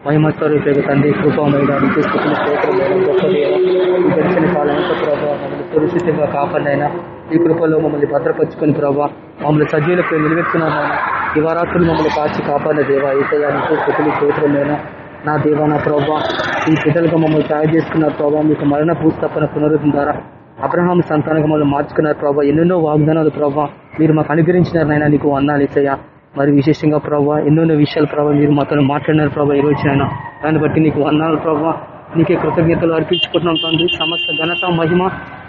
S2: మహిమస్వరూపేక తండ్రి కృపమైన స్థుతులు స్తోత్రమైన గొప్ప దేవ ఈ గడిచిన కాలంలో ప్రభావ మమ్మల్ని సురక్షితంగా కాపాడినైనా ఈ కృపలో మమ్మల్ని భద్రపరుచుకుని ప్రభావ మమ్మల్ని సజీవులకు నిలబెట్టుకున్నామైనా దివారాత్రులు మమ్మల్ని కాచి కాపాడిన దేవ ఈతయానికి స్థుతులు స్తోత్రమైన నా దేవ నా ప్రభావ ఈ బిడ్డలుగా మమ్మల్ని తయారు చేసుకున్న ప్రభావ మీకు మరణ భూస్థాపన పునరుద్ధం ద్వారా అబ్రహాం సంతానం మమ్మల్ని మార్చుకున్నారు ప్రభావ ఎన్నెన్నో వాగ్దానాలు ప్రభావ మీరు మాకు అనుగ్రహించినారు నాయన నీకు వందాలు ఇచ్చయ్యా. మరి విశేషంగా ప్రభావ ఎన్నెన్నో విషయాలు ప్రభావ మీరు మాతో మాట్లాడినారు ప్రభావ ఈ రోజు నాయన. దాన్ని బట్టి నీకు వందాలు ప్రభావ నీకే కృతజ్ఞతలు అర్పించుకుంటున్నాం తండ్రి. సమస్త ఘనత మహిమ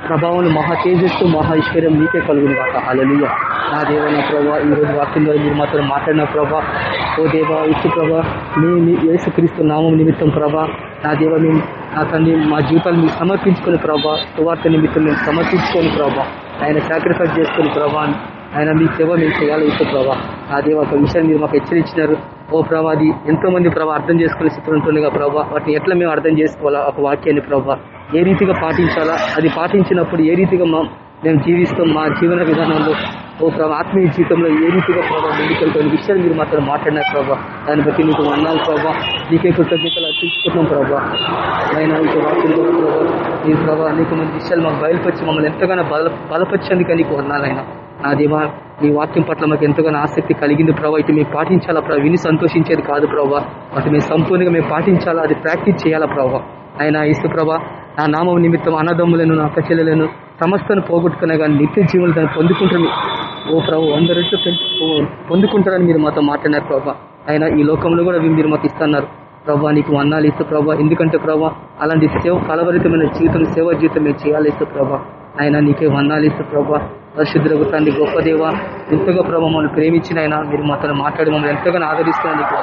S2: ప్రభావం మహా తేజస్సు మహా ఐశ్వర్యం నీకే కలుగును కాక అలలియ నా దేవన ప్రభా ఈరోజు ఈ రోజు వాక్యంలో మీరు మాత్రం మాట్లాడిన ప్రభా ఓ దేవ ఇసు ప్రభా మీ యేసుక్రీస్తు నామం నిమిత్తం ప్రభా నా దేవ మేము నా తండ్రి మా జీవితాలు మీకు సమర్పించుకుని ప్రభా సువార్త నిమిత్తం మేము సమర్పించుకొని ప్రభా ఆయన సాక్రిఫైస్ చేసుకుని ప్రభా ఆయన మీ సేవ మేము చేయాలి ఇసు ప్రభా. ఆ దేవ ఒక విషయాన్ని మీరు మాకు హెచ్చరించినారు. ఓ ప్రభా అది ఎంతో మంది ప్రభా అర్థం చేసుకునే స్థితిలో ఉంటుండగా ప్రభా వాటిని ఎట్లా మేము అర్థం చేసుకోవాలా? ఒక వాక్యాన్ని ప్రభా. ఏ రీతిగా పాటించాలా? అది పాటించినప్పుడు ఏ రీతిగా మేము జీవిస్తాం మా జీవన విధానంలో? ఓ ప్రభా ఆత్మీయ జీవితంలో ఏ రీతిగా ప్రభావ ముందుకెళ్తాం విషయాన్ని మీరు మాత్రం మాట్లాడినారు ప్రభా? దాన్ని బట్టి మీకు వందాలు ప్రభావ నీకే కృతజ్ఞతలు అర్పించుకుంటున్నాం ప్రభా. ఆయన ఇక వాక్యం ప్రభావ నీ ప్రభావ అనేక మంది విషయాలు మాకు బయలుపరిచి మమ్మల్ని ఎంతగానో బల బలపరిచేందుకు నీకు వందాలైనా నా దేవా నీ వాక్యం పట్ల మాకు ఎంతగానో ఆసక్తి కలిగింది ప్రభావ ఇటు మేము పాటించాలా ప్రభావ విని సంతోషించేది కాదు ప్రభావ వాటి మేము సంపూర్ణంగా మేము పాటించాలా? అది ప్రాక్టీస్ చేయాలా ప్రభావ ఆయన ఇసు ప్రభా నా నామం నిమిత్తం అన్నదమ్ములను నా అక్కచెల్లెలను సమస్తను పోగొట్టుకునే కానీ నిత్య జీవులు దాన్ని పొందుకుంటుంది ఓ ప్రభు అందరూ పొందుకుంటారని మీరు మాతో మాట్లాడారు ప్రభావ ఆయన ఈ లోకంలో కూడా మీరు మాకు ఇస్తున్నారు. ప్రభా నీకు అన్నాలు ఇస్తూ ప్రభా ఎందుకంటే ప్రభా అలాంటి సేవ ఫలభరితమైన జీవితం సేవ జీవితం మేము చేయాలిస్తూ ప్రభా. ఆయన నీకే వందాలు ఇస్తూ ప్రభా. పరిశుద్ధులకు తండ్రి గొప్ప దేవ ఎంతగా ప్రభా మమ్మల్ని ప్రేమించిన ఆయన మీరు మాతో మాట్లాడి మమ్మల్ని ఎంతగానో ఆదరిస్తున్నా నీకు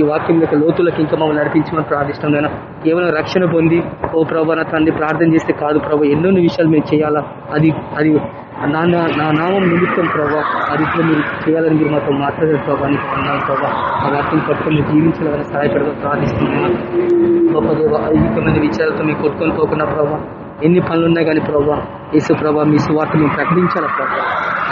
S2: ఈ వాక్యం యొక్క లోతులకు ఇంకా మమ్మల్ని నడిపించమని ప్రార్థిష్టం కేవలం రక్షణ పొంది ఓ ప్రభా నా తండ్రి ప్రార్థన చేస్తే కాదు ప్రభా ఎన్నో విషయాలు మేము చేయాలా? అది అది నా నా నామం నిమిత్తం ప్రభా ఆ రీతిలో మీరు చేయాలని మీరు మాతో మాట్లాడారు ప్రభా నీకు అన్నాను ప్రభా. ఆ వాక్యం పట్టుకొని జీవించాలని సహాయపడగా ప్రార్థిస్తున్నాను. గొప్ప దేవ విచారాలతో మేము కొట్టుకొని పోకున్నా ప్రభా ఎన్ని పనులు ఉన్నాయి కానీ ప్రభా యేసు ప్రభా మీ సువార్త మేము ప్రకటించాలా ప్రభా?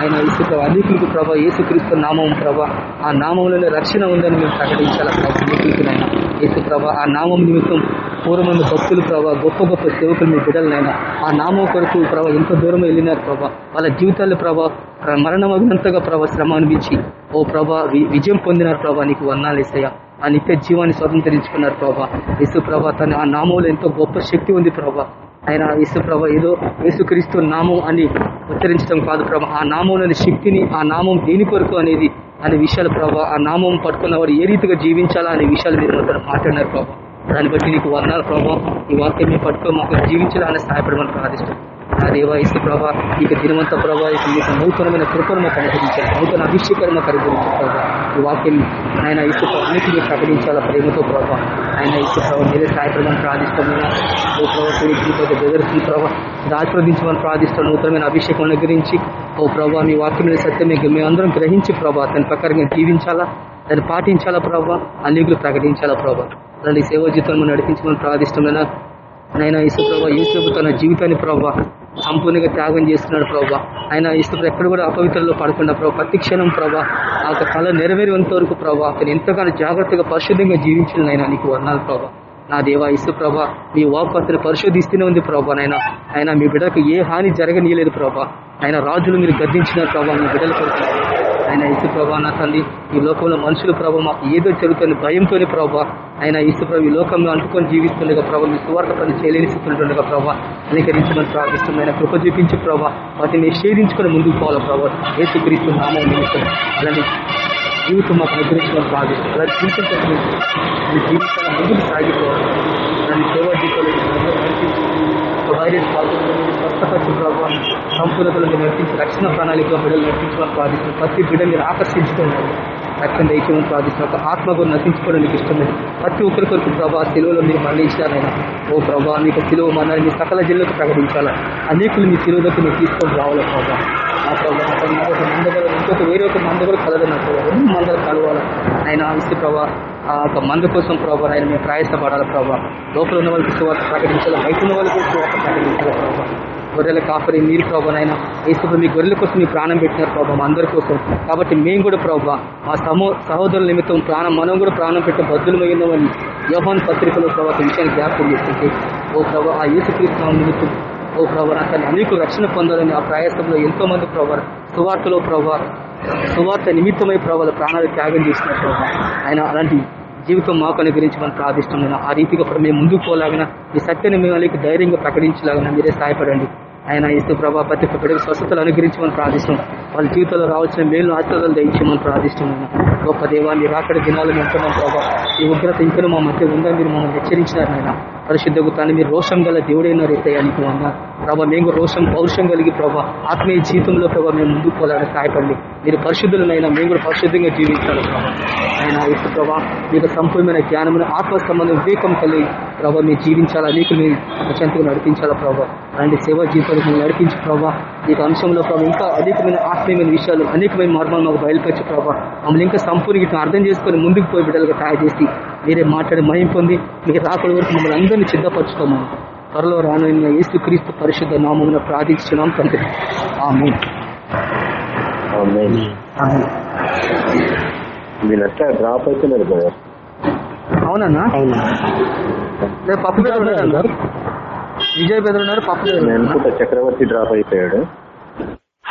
S2: ఆయన యేసు ప్రభా అనేకులకు ప్రభా యేసుక్రీస్తు నామం ప్రభా ఆ నామంలోనే రక్షణ ఉందని మేము ప్రకటించాలా ప్రభా? అనేకులకి యేసు ప్రభా ఆ నామం నిమిత్తం పూర్వమైన భక్తులు ప్రభావ గొప్ప గొప్ప సేవకులు మీ బిడ్డలనైనా ఆ నామం కొరకు ప్రభావ ఎంతో దూరం వెళ్ళినారు ప్రభా వాళ్ళ జీవితాలు ప్రభావ మరణమగినంతగా ప్రభావ శ్రమ అనిపించి ఓ ప్రభా విజయం పొందినారు ప్రభా నీకు వర్ణాలు ఇస్తాయా ఆ నిత్య జీవాన్ని స్వతంత్రించుకున్నారు ప్రభా. యేసు ప్రభా తన ఆ నామంలో ఎంతో గొప్ప శక్తి ఉంది ప్రభా. ఆయన యేసు ప్రభ ఏదో యేసుక్రీస్తు నామం అని ఉచ్చరించడం కాదు ప్రభా. ఆ నామంలోని శక్తిని ఆ నామం దేని కొరకు అనేది అనే విషయాలు ప్రభా ఆ నామం పట్టుకున్న వారు ఏ రీతిగా జీవించాలా అనే విషయాలు మీరు మాట్లాడినారు ప్రభా. దాన్ని బట్టి నీకు వర్ణాలు ప్రభావ ఈ వాక్యం మీ పట్టుకో మాకు జీవించాలని సహాయపడమని ప్రార్థిస్తాం నా దేవ ఇసు ప్రభా ఇక దినవంత ప్రభా ఇక మీకు నూతనమైన కృపను మాకు అనుగ్రహించాలి. నూతన అభిషేకాన్ని మాకు అనుగ్రహించాలి ప్రభా. ఈ వాక్యం ఆయన ఇసు అన్నిటినీ ప్రకటించాలా ప్రేమతో ప్రభా. ఆయన ఇసు ప్రభావ మీరే సాయప్రదం ప్రార్థిస్తామైనా ఓ ప్రభావ బెదర్స్ ప్రభావ ఆశీర్వదించమని ప్రార్థిస్తాం నూతనమైన అభిషేకం అనుగ్రహించి ఓ ప్రభా మీ వాక్యం సత్యం మీకు మేమందరం గ్రహించి ప్రభా దాని ప్రకారంగా జీవించాలా దాన్ని పాటించాలా ప్రభా అన్నిగులు ప్రకటించాలా ప్రభా. అలాంటి సేవా జీవితాన్ని నడిపించమని ప్రార్థిష్టమైన నైనా ఇసు ప్రభావ యేసు తన జీవితాన్ని ప్రభావ సంపూర్ణంగా త్యాగం చేస్తున్నాడు ప్రభా. ఆయన ఇసు ఎక్కడ కూడా అపవిత్రలో పడకుండా ప్రభావ ప్రతి క్షణం ప్రభా ఆ కళ నెరవేరేంత వరకు ప్రభా అతను ఎంతగానో జాగ్రత్తగా పరిశుద్ధంగా జీవించిన ఆయన నీకు వర్ణాలు ప్రభావ నా దేవా ఇసు ప్రభా మీ వాక్ అతను పరిశోధిస్తూనే ఉంది ప్రభా నాయన. ఆయన మీ బిడ్డకు ఏ హాని జరగనీయలేదు ప్రభా. ఆయన రాజులు మీరు గద్దించిన ప్రభావ మీ బిడ్డల కొడుతున్నారు ఆయన ఇసు ప్రభా నా తల్లి ఈ లోకంలో మనుషులు ప్రభావ మాకు ఏదో జరుగుతుంది భయంతోనే ప్రభా ఆయన ఇసు ప్రభు ఈ లోకంలో అంటుకొని జీవిస్తుండగా ప్రభావ మీ సువార్త పని చేయలేని స్థితిలో ప్రభావ అనేకరించమని ప్రార్థిస్తున్నాయి కృప చూపించి ప్రభావ వాటిని నిషేధించుకొని ముందుకు పోవాలి ప్రభావ ఏ క్రీస్తు నామం అలాంటి జీవితం మాకు అనుగ్రహించడం ప్రార్థిస్తుంది అలా జీవితం జీవితాన్ని ముందుకు సాగిపోవాలి. దాన్ని సేవా జీవితంలో వైరస్ స్వస్థపరిచిన ప్రభావం సంపూర్ణతలు మీరు నడిపించి రక్షణ ప్రణాళిక బిడ్డలు నడిపించమని ప్రార్థిస్తున్నాం. ప్రతి బిడ్డ మీరు ఆకర్షించుతున్నారు రక్షణ దయచేయమని ప్రార్థిస్తున్నాం. ఒక ఆత్మ కూడా నశించుకోవడానికి ఇష్టమైంది ప్రతి ఒక్కరి కొరకు ప్రభా సెలవులో మీరు మరణించారైనా ఓ ప్రభా మీకు సెలవు మరణాన్ని మీ సకల జిల్లకు ప్రకటించాలా? అనేకులు మీ సెలవులకు మీరు తీసుకొని రావాలి ప్రభావ ఆ ప్రభావ అక్కడ ఇంకొక మంద ఇంకొక వేరే ఒక మంద కూడా కలదని మందలు కలవాలి? ఆయన ఇస్తే ప్రభా ఆ యొక్క మందు కోసం ప్రభావ ఆయన మేము ప్రయాసపడాలి ప్రభావ. లోపల ఉన్న వాళ్ళకి సువార్త ప్రకటించాలి? బయట ఉన్న వాళ్ళకి సువార్త ప్రకటించాలి ప్రభావ? గొర్రెల కాపరి మీరు ప్రభావ ఆయన ఏసుకు మీ గొర్రెల కోసం మీ ప్రాణం పెట్టినారు ప్రభావ మా అందరి కోసం. కాబట్టి మేము కూడా ప్రభావ మా సమో సహోదరుల నిమిత్తం ప్రాణం మనం కూడా ప్రాణం పెట్టే బద్దులమైనవని యోహాన్ పత్రికలో ప్రభావ విషయాన్ని జ్ఞాపకం చేస్తుంటే ఓ ప్రభావ ఆ యేసుక్రీస్తు నిమిత్తం ఓ ప్రభావ అతను అనేక రక్షణ పొందాలని ఆ ప్రయాసంలో ఎంతో మంది ప్రభావ సువార్తలో ప్రభావ సువార్త నిమిత్తమై ప్రభావ ప్రాణాలు త్యాగం చేసిన ఆయన అలాంటి జీవితం మాకు అనుగ్రహించమని ప్రార్థిస్తున్నాను. ఆ రీతిగా ఇప్పుడు మేము ముందుకు పోలాగిన ఈ సత్యని మేము ధైర్యంగా ప్రకటించలాగిన మీరే సహాయపడండి. ఆయన ఇస్తూ ప్రభా ప్రతి ఒక్క స్వస్థతలు అనుగ్రహించి అనుగ్రహించమని ప్రార్థిస్తున్నాం. వాళ్ళ జీవితంలో రావాల్సిన మేలు ఆశీర్వాదాలు దయచేయమని ప్రార్థిస్తున్నాను. గొప్ప దేవా మీరు అక్కడ దినాలు ఉంటున్నాం ప్రభావ ఈ ఉగ్రత ఇంకా మా మధ్య ఉందని మీరు మమ్మల్ని హెచ్చరించినారు నాయన. పరిశుద్ధ గుతాన్ని మీరు రోషం గల దేవుడైన రీతయానికి అన్న ప్రభా మేము కూడా రోషం పౌరుషం కలిగి ప్రభా ఆత్మీయ జీవితంలో ప్రభావ మేము ముందుకు పోలాలని సహాయపడండి. మీరు పరిశుద్ధులనైనా మేము కూడా పరిశుద్ధంగా జీవించాలి ప్రభావ ఆయన ఇప్పుడు ప్రభా మీకు సంపూర్ణమైన జ్ఞానమైన ఆత్మ సంబంధం వివేకం కలిగి ప్రభావ మీరు జీవించాలా? నీకు మీరు చెంతకు నడిపించాలా ప్రభావ అలాంటి సేవా జీవితాలు నడిపించి ప్రభావ ఈ అంశంలో ప్రభావ ఇంకా అనేకమైన ఆత్మీయమైన విషయాలు అనేకమైన మార్గాలు మాకు బయలుపరిచి ప్రభావ మమ్మల్ని ఇంకా సంపూర్ణ అర్థం చేసుకొని ముందుకు పోయి బిడ్డలుగా తయారు చేసి మీరే మాట్లాడి మహిం పొంది మీకు రాకడ వరకు మమ్మల్ని అందరినీ సిద్ధపరచుకోమని త్వరలో రానున్న యేసు క్రీస్తు పరిశుద్ధ నామమున ప్రార్థించున్నాం తండ్రి. ఆమె
S1: డ్రాప్ అవుతున్నారు కదా?
S2: అవునన్నా?
S3: అవునా?
S2: పప్పు విజయ్ బెదర్ ఉన్నారు పప్పు
S1: అనుకుంటా చక్రవర్తి డ్రాప్ అయిపోయాడు.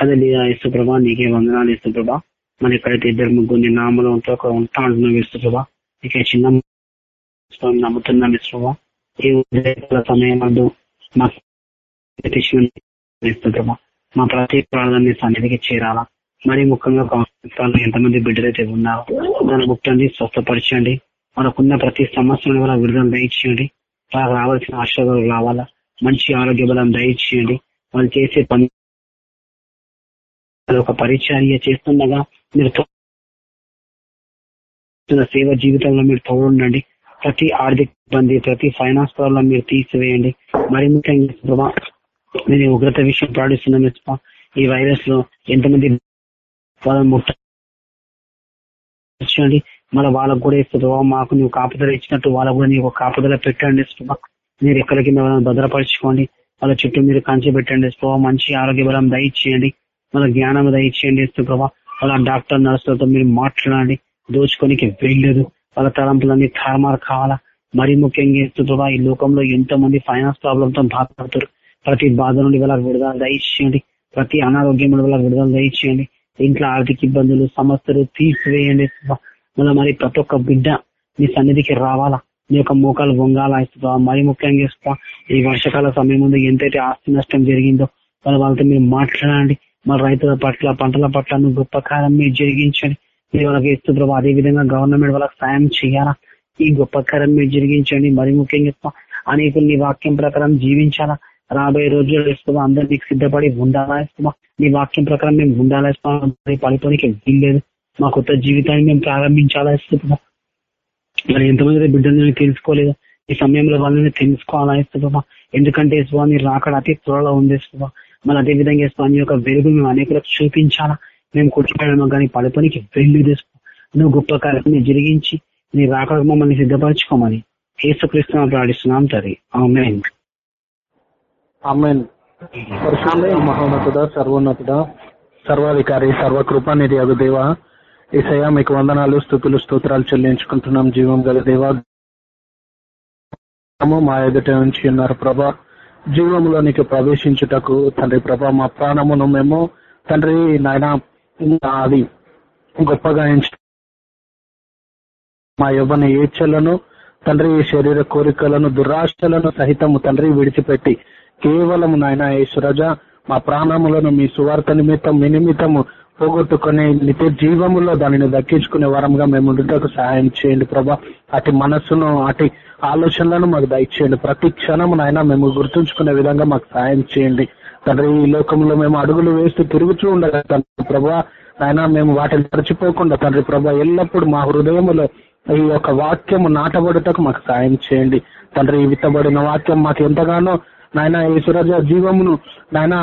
S3: అదే ఇసుప్రభా నీకే వందనాలు ఇసుప్రభా మరి ఎక్కడైతే ఇద్దరు ముగ్గురు నీ నామలంతో ఒక ఉంటా అంటున్నాం ఇసుప్రభా నీకే చిన్న నమ్ముతున్నాం ఇసుప్రభా ఈ ఉదయకాల సమయం అందు మా ప్రతి ప్రాణాన్ని సన్నిధికి చేరాలా? మరి ముఖ్యంగా కాన్ఫరెన్స్ ఎంతమంది బిడ్డలైతే ఉన్నారో దాన్ని ముట్టండి స్వస్థపరచండి. మనకున్న ప్రతి సమస్యను కూడా విడుదల దయచేయండి వాళ్ళకి రావాల్సిన ఆశీర్వాదాలు రావాలా? మంచి ఆరోగ్య బలం దయచేయండి. వాళ్ళు చేసే పని ఒక పరిచర్య చేస్తుండగా మీరు సేవ జీవితంలో మీరు తోడుండండి. ప్రతి ఆర్థిక ఇబ్బంది ప్రతి ఫైనాన్స్ ప్రాబ్లం మీరు తీసివేయండి. మరి ముఖ్యంగా నేను ఉగ్రత విషయం పాటిస్తున్నాను ఈ వైరస్లో ఎంతమంది వాళ్ళని మళ్ళీ వాళ్ళకు కూడా ఇస్తుంది మాకు నువ్వు కాపుదల ఇచ్చినట్టు వాళ్ళకు కూడా నీకు కాపుదల పెట్టండి మీరు ఎక్కడ కింద వాళ్ళని భద్రపరచుకోండి. వాళ్ళ చుట్టూ మీరు కంచి పెట్టండి. ప్రభావ మంచి ఆరోగ్య బలం దయచేయండి. వాళ్ళ జ్ఞానం దయచేయండి. ప్రభావ వాళ్ళ డాక్టర్ నర్సులతో మీరు మాట్లాడండి. దోచుకోనికి వెళ్ళదు వాళ్ళ తలంపులన్నీ తారుమారు కావాలా? మరీ ముఖ్యంగా ఇస్తూ ప్రభా ఈ లోకంలో ఎంతో మంది ఫైనాన్స్ ప్రాబ్లమ్తో బాధపడుతారు. ప్రతి బాధ నుండి వాళ్ళ విడుదల దయచేయండి. ప్రతి అనారోగ్యం నుండి విడుదల దయచేయండి. ఇంట్లో ఆర్థిక ఇబ్బందులు సమస్యలు తీసివేయండి మళ్ళీ మరి ప్రతి ఒక్క బిడ్డ మీ సన్నిధికి రావాలా? నీ యొక్క మోకాలు వంగాల ఇస్తున్నా మరి ముఖ్యంగా ఇస్తా. ఈ వర్షకాల సమయం ముందు ఎంతైతే ఆస్తి నష్టం జరిగిందో వాళ్ళ వాళ్ళతో మీరు మాట్లాడండి. మన రైతుల పట్ల పంటల పట్ల గొప్పకారం గొప్ప కాలం మీరు జరిగించండి. మీరు వాళ్ళకి ఇస్తూ ప్రభావ అదేవిధంగా గవర్నమెంట్ వాళ్ళకి సాయం చేయాలా? ఈ గొప్పకారం మీరు జరిగించండి. మరి ముఖ్యంగా ఇస్తా. అనేకులు నీ వాక్యం ప్రకారం జీవించాలా? రాబోయే రోజుల్లో ఇస్తున్నా అందరు నీకు సిద్ధపడి ఉండాలా ఇస్తున్నా నీ వాక్యం ప్రకారం మేము ఉండాలా ఇస్తున్నా పడిపోనికి వీల్లేదు. మా కొత్త జీవితాన్ని మేము ప్రారంభించాలా ఇస్తున్నాం మరి ఎంతమంది బిడ్డలు తెలుసుకోలేదు. ఈ సమయంలో వాళ్ళని తెలుసుకోవాలా ఇస్తున్నా ఎందుకంటే స్వామి మీరు రాకడ అతి త్వరలో ఉంది ఇసువా మరి అదే విధంగా ఇసువా యొక్క వెలుగు మేము అనేకులకు చూపించాలా? మేము కొట్టుకోవడం కానీ పడిపోనికి వెళ్ళి నువ్వు గొప్ప కార్యక్రమం జరిగించి నీ రాకడ మమ్మల్ని సిద్ధపరచుకోమని ఏసుక్రీస్తు ప్రార్థిస్తున్నాం తది ఆమెన్.
S6: ఆమెన్. మహోన్నతుడ సర్వోన్నతుడ సర్వాధికారి సర్వకృపానిధి అగు దేవ. ఈసయ మీకు వందనాలు స్థుతులు స్తోత్రాలు చెల్లించుకుంటున్నాం. జీవం గల దేవాము మా ఎదుట నుంచి ఉన్నారు ప్రభా. జీవంలోనికి ప్రవేశించుటకు తండ్రి ప్రభా మా ప్రాణమును మేము తండ్రి నాయన అది గొప్పగా మా యవ్వన ఏచ్ఛలను తండ్రి ఈ శరీర కోరికలను దురాశలను సహితము తండ్రి విడిచిపెట్టి కేవలం నాయన సురజ మా ప్రాణములను మీ సువార్త నిమిత్తం మీ నిమిత్తము పోగొట్టుకునే నిత్య జీవములో దానిని దక్కించుకునే వరంగా మేము ఉండుటకు సహాయం చేయండి ప్రభా. అటు మనస్సును అటు ఆలోచనలను మాకు దయచేయండి. ప్రతి క్షణం నాయన మేము గుర్తుంచుకునే విధంగా మాకు సహాయం చేయండి. తండ్రి ఈ లోకంలో మేము అడుగులు వేస్తూ తిరుగుతూ ఉండగా తండ్రి ప్రభా నాయన మేము వాటిని మర్చిపోకుండా తండ్రి ప్రభా ఎల్లప్పుడు మా హృదయములో ఈ యొక్క వాక్యము నాటబడుటకు మాకు సాయం చేయండి. తండ్రి విత్తబడిన వాక్యం మాకు ఎంతగానో నాయన ఈశ్వరజ జీవమును నాయన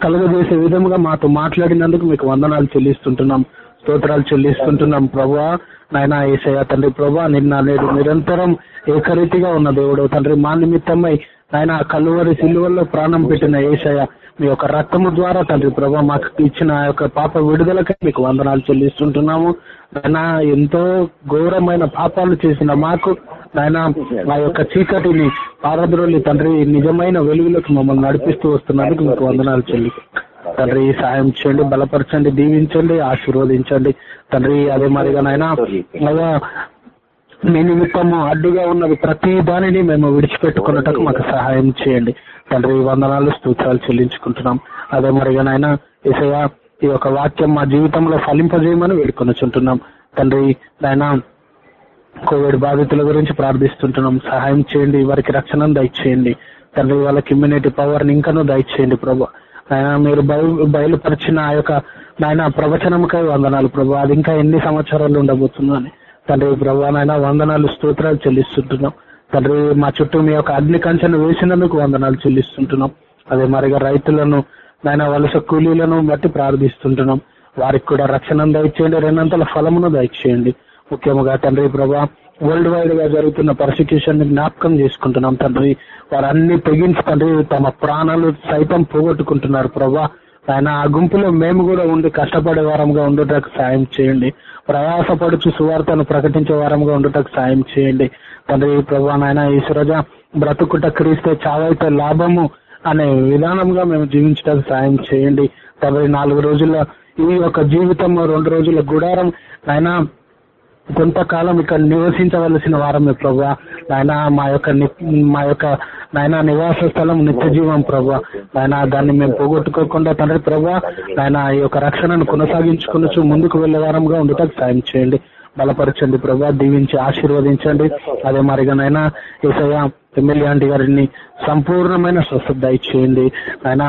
S6: కలుగజేసే విధముగా మాతో మాట్లాడినందుకు మీకు వందనాలు చెల్లిస్తుంటున్నాం స్తోత్రాలు చెల్లిస్తుంటున్నాం. ప్రభా నాయన ఏసయ్య తండ్రి ప్రభా నిన్న నేడు నిరంతరం ఏకరీతిగా ఉన్న దేవుడు. తండ్రి మా నిమిత్తమై నాయన కలువరి సిలువల్లో ప్రాణం పెట్టిన ఏసయ్య మీ యొక్క రక్తము ద్వారా తండ్రి ప్రభా మాకు ఇచ్చిన ఆ యొక్క పాప విడుదలకై మీకు వందనాలు చెల్లిస్తుంటున్నాము. నాయన ఎంతో ఘోరమైన పాపాలు చేసిన మాకు నాయన మా యొక్క చీకటిని పారద్రోలి తండ్రి నిజమైన వెలుగులోకి మమ్మల్ని నడిపిస్తూ వస్తున్నందుకు మీకు వందనాలు చెల్లి. తండ్రి సాయం చేయండి బలపరచండి దీవించండి ఆశీర్వదించండి. తండ్రి అదే మాదిరిగా నాయన మీ నిమిత్తము అడ్డుగా ఉన్నది ప్రతి దానిని మేము విడిచిపెట్టుకున్నట్టుకు మాకు సహాయం చేయండి. తండ్రి వందనాలు స్తోత్రాలు చెల్లించుకుంటున్నాం. అదే మరిగా నాయన ఇసయ ఈ యొక్క వాక్యం మా జీవితంలో ఫలింపజేయమని వేడుకొనుచుంటున్నాం. తండ్రి నాయన కోవిడ్ బాధితుల గురించి ప్రార్థిస్తుంటున్నాం. సహాయం చేయండి వారికి రక్షణను దయచేయండి. తండ్రి వాళ్ళకి ఇమ్యూనిటీ పవర్ని ఇంకనూ దయచేయండి ప్రభు. ఆయన మీరు బయలు బయలుపరిచిన ఆ యొక్క నాయన ప్రవచనంకై వందనాలు ప్రభు. అది ఇంకా ఎన్ని సంవత్సరాలు ఉండబోతుందో అని. తండ్రి ప్రభు నాయన వందనాలు స్తోత్రాలు చెల్లిస్తుంటున్నాం. తండ్రి మా చుట్టూ మీ యొక్క అగ్ని కంచెను వేసినందుకు వందనాలు చెల్లిస్తుంటున్నాం. అదే మరిగా రైతులను నాయన వలస కూలీలను బట్టి ప్రార్థిస్తుంటున్నాం. వారికి కూడా రక్షణ దయచేయండి రెండంతల ఫలమును దయచేయండి. ముఖ్యముగా తండ్రి ప్రభా వరల్డ్ వైడ్గా జరుగుతున్న పర్సిక్యూషన్ని జ్ఞాపకం చేసుకుంటున్నాం తండ్రి. వారన్ని తెగించి తండ్రి తమ ప్రాణాలు సైతం పోగొట్టుకుంటున్నారు ప్రభా. ఆయన ఆ గుంపులో మేము కూడా ఉండి కష్టపడే వారంగా ఉండటకు సాయం చేయండి. ప్రయాసపడుచు సువార్తను ప్రకటించే వారంగా ఉండటకు సాయం చేయండి. తండ్రి ప్రభా నాయన ఈశ్వరజ బ్రతుకుట క్రీస్తే చావైతే లాభము అనే విధానంగా మేము జీవించడానికి సాయం చేయండి. తండ్రి నాలుగు రోజుల ఈ యొక్క జీవితం రెండు రోజుల గుడారం ఆయన కొంతకాలం ఇక్కడ నివసించవలసిన వారమే ప్రభా. నాయన మా యొక్క మా యొక్క నాయన నివాస స్థలం నిత్య జీవం ప్రభా. నాయన దాన్ని మేము పోగొట్టుకోకుండా తండ్రి ప్రభా నాయన ఈ యొక్క రక్షణను కొనసాగించుకుని ముందుకు వెళ్ళే వారంగా ఉండటానికి సాయం చేయండి. బలపరచండి ప్రభా దీవించి ఆశీర్వదించండి. అదే మరిగానైనా నాయన ఎమ్మెల్యే ఆంటీ గారిని సంపూర్ణమైన స్వస్థత దయచేయండి. ఆయన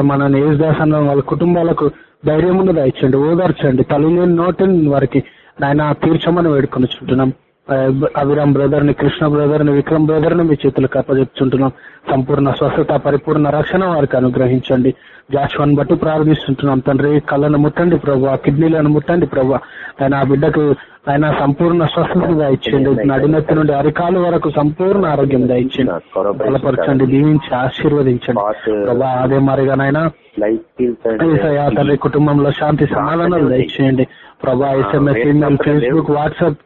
S6: మన యేసుదాస్ అన్న వాళ్ళ కుటుంబాలకు ధైర్యం దయచేయండి ఓదార్చండి. తల్లి నోటిని వారికి నాయన తీర్చమని వేడుకొని చుంటున్నాం అభిరామ్ బ్రదర్ని కృష్ణ బ్రదర్ని విక్రమ్ బ్రదర్ని మీ చేతులకు అప్పచెప్తుంటున్నాం సంపూర్ణ స్వస్థత పరిపూర్ణ రక్షణ వారికి అనుగ్రహించండి. జాషువాన్ బట్టి ప్రార్థిస్తుంటున్నాం. తండ్రి కళ్ళను ముట్టండి ప్రభా కిడ్నీలను ముట్టండి ప్రభా. ఆయన ఆ బిడ్డకు ఆయన సంపూర్ణ స్వస్థత దయచేయండి నడినెత్తి నుండి అరికాలు వరకు సంపూర్ణ ఆరోగ్యం దయచేయండి బలపరచండి దీవించి ఆశీర్వదించండి. ప్రభా అదే మరిగానైనా తండ్రి కుటుంబంలో శాంతి సమాధానాలు దయచేయండి ప్రభా SMS email Facebook WhatsApp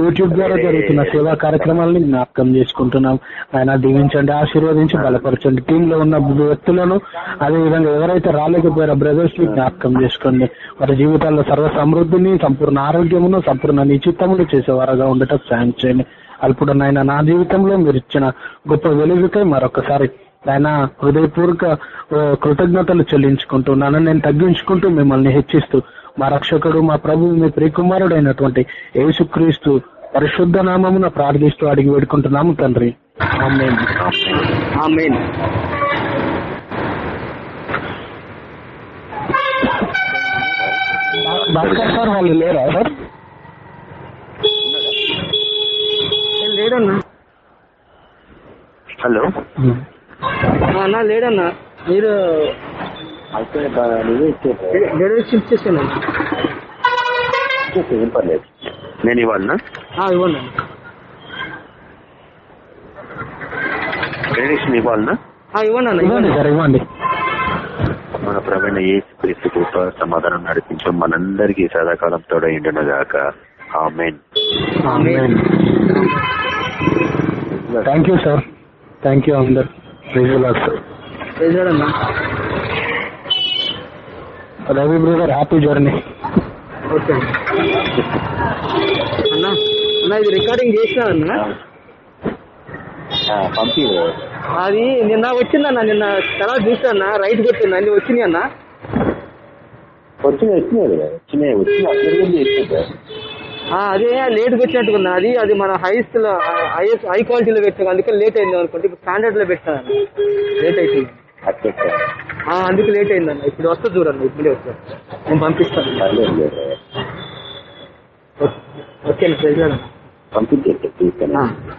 S6: YouTube ద్వారా జరుగుతున్న సేవా కార్యక్రమాలని జ్ఞాపకం చేసుకుంటున్నాం. ఆయన దీవించండి ఆశీర్వదించి బలపరచండి. టీమ్లో ఉన్న వ్యక్తులను అదే విధంగా ఎవరైతే రాలేకపోయారో బ్రదర్స్ని జ్ఞాపకం చేసుకోండి. వారి జీవితాల్లో సర్వ సమృద్ధిని సంపూర్ణ ఆరోగ్యమును సంపూర్ణ నిశ్చిత్తములు చేసేవారుగా ఉండటం సాయం చేయండి. అల్పుడు నాయన నా జీవితంలో మీరు ఇచ్చిన గొప్ప వెలుగుకై మరొకసారి ఆయన హృదయపూర్వక కృతజ్ఞతలు చెల్లించుకుంటున్నాను. నేను తగ్గించుకుంటూ మిమ్మల్ని హెచ్చిస్తూ మా రక్షకుడు మా ప్రభు మీ ప్రియకుమారుడైనటువంటి యేసుక్రీస్తు పరిశుద్ధ నామమున ప్రార్థిస్తూ అడిగి వేడుకుంటున్నాము తండ్రి. ఆమేన్.
S2: ఆమేన్.
S6: భాస్కర్ సార్ వాళ్ళు లేరా? సార్
S2: లేడన్నా
S1: హలో.
S2: అన్నా లేడన్నా మీరు
S1: అయితే నువ్వే ఏం పర్లేదు. నేను ఇవ్వాలనా?
S2: ఇవ్వండి.
S1: డొనేషన్ ఇవ్వాలనా?
S2: ఆ, ఇవ్వండి అన్న
S1: మన ప్రవీణ ఏ క్రీస్తు కృప సమాధానం నడిపించడం మనందరికీ సదాకాలం తోడైండును గాక. ఆమెన్.
S6: ఆమేన్. Thank you sir thank you అందరు. Praise sir
S2: చేశాడన్నా
S6: Ravi brother happy journey
S2: okay. అన్నా అన్నా ఇది రికార్డింగ్ చేసినా
S1: పంపి
S2: అది నిన్న వచ్చిందన్న నిన్న తర్వాత చూసానా రైట్ కొట్టింది అన్ని వచ్చినాయి అన్న?
S1: వచ్చినాయి వచ్చినాయి కదా వచ్చినాయి వచ్చినాయి
S2: అదే లేట్ వచ్చినట్టుకున్నా అది అది మన హైయెస్ట్లో హై హై క్వాలిటీలో పెట్టాం అందుకే లేట్ అయింది అనుకుంటే ఇప్పుడు స్టాండర్డ్లో పెట్టాను లేట్ అయిపోయింది. అందుకు లేట్ అయిందన్న. ఇప్పుడు వస్తా చూడండి ఇప్పుడే వస్తా. నేను పంపిస్తాను. ఓకే
S1: తీసుకెళ్ళి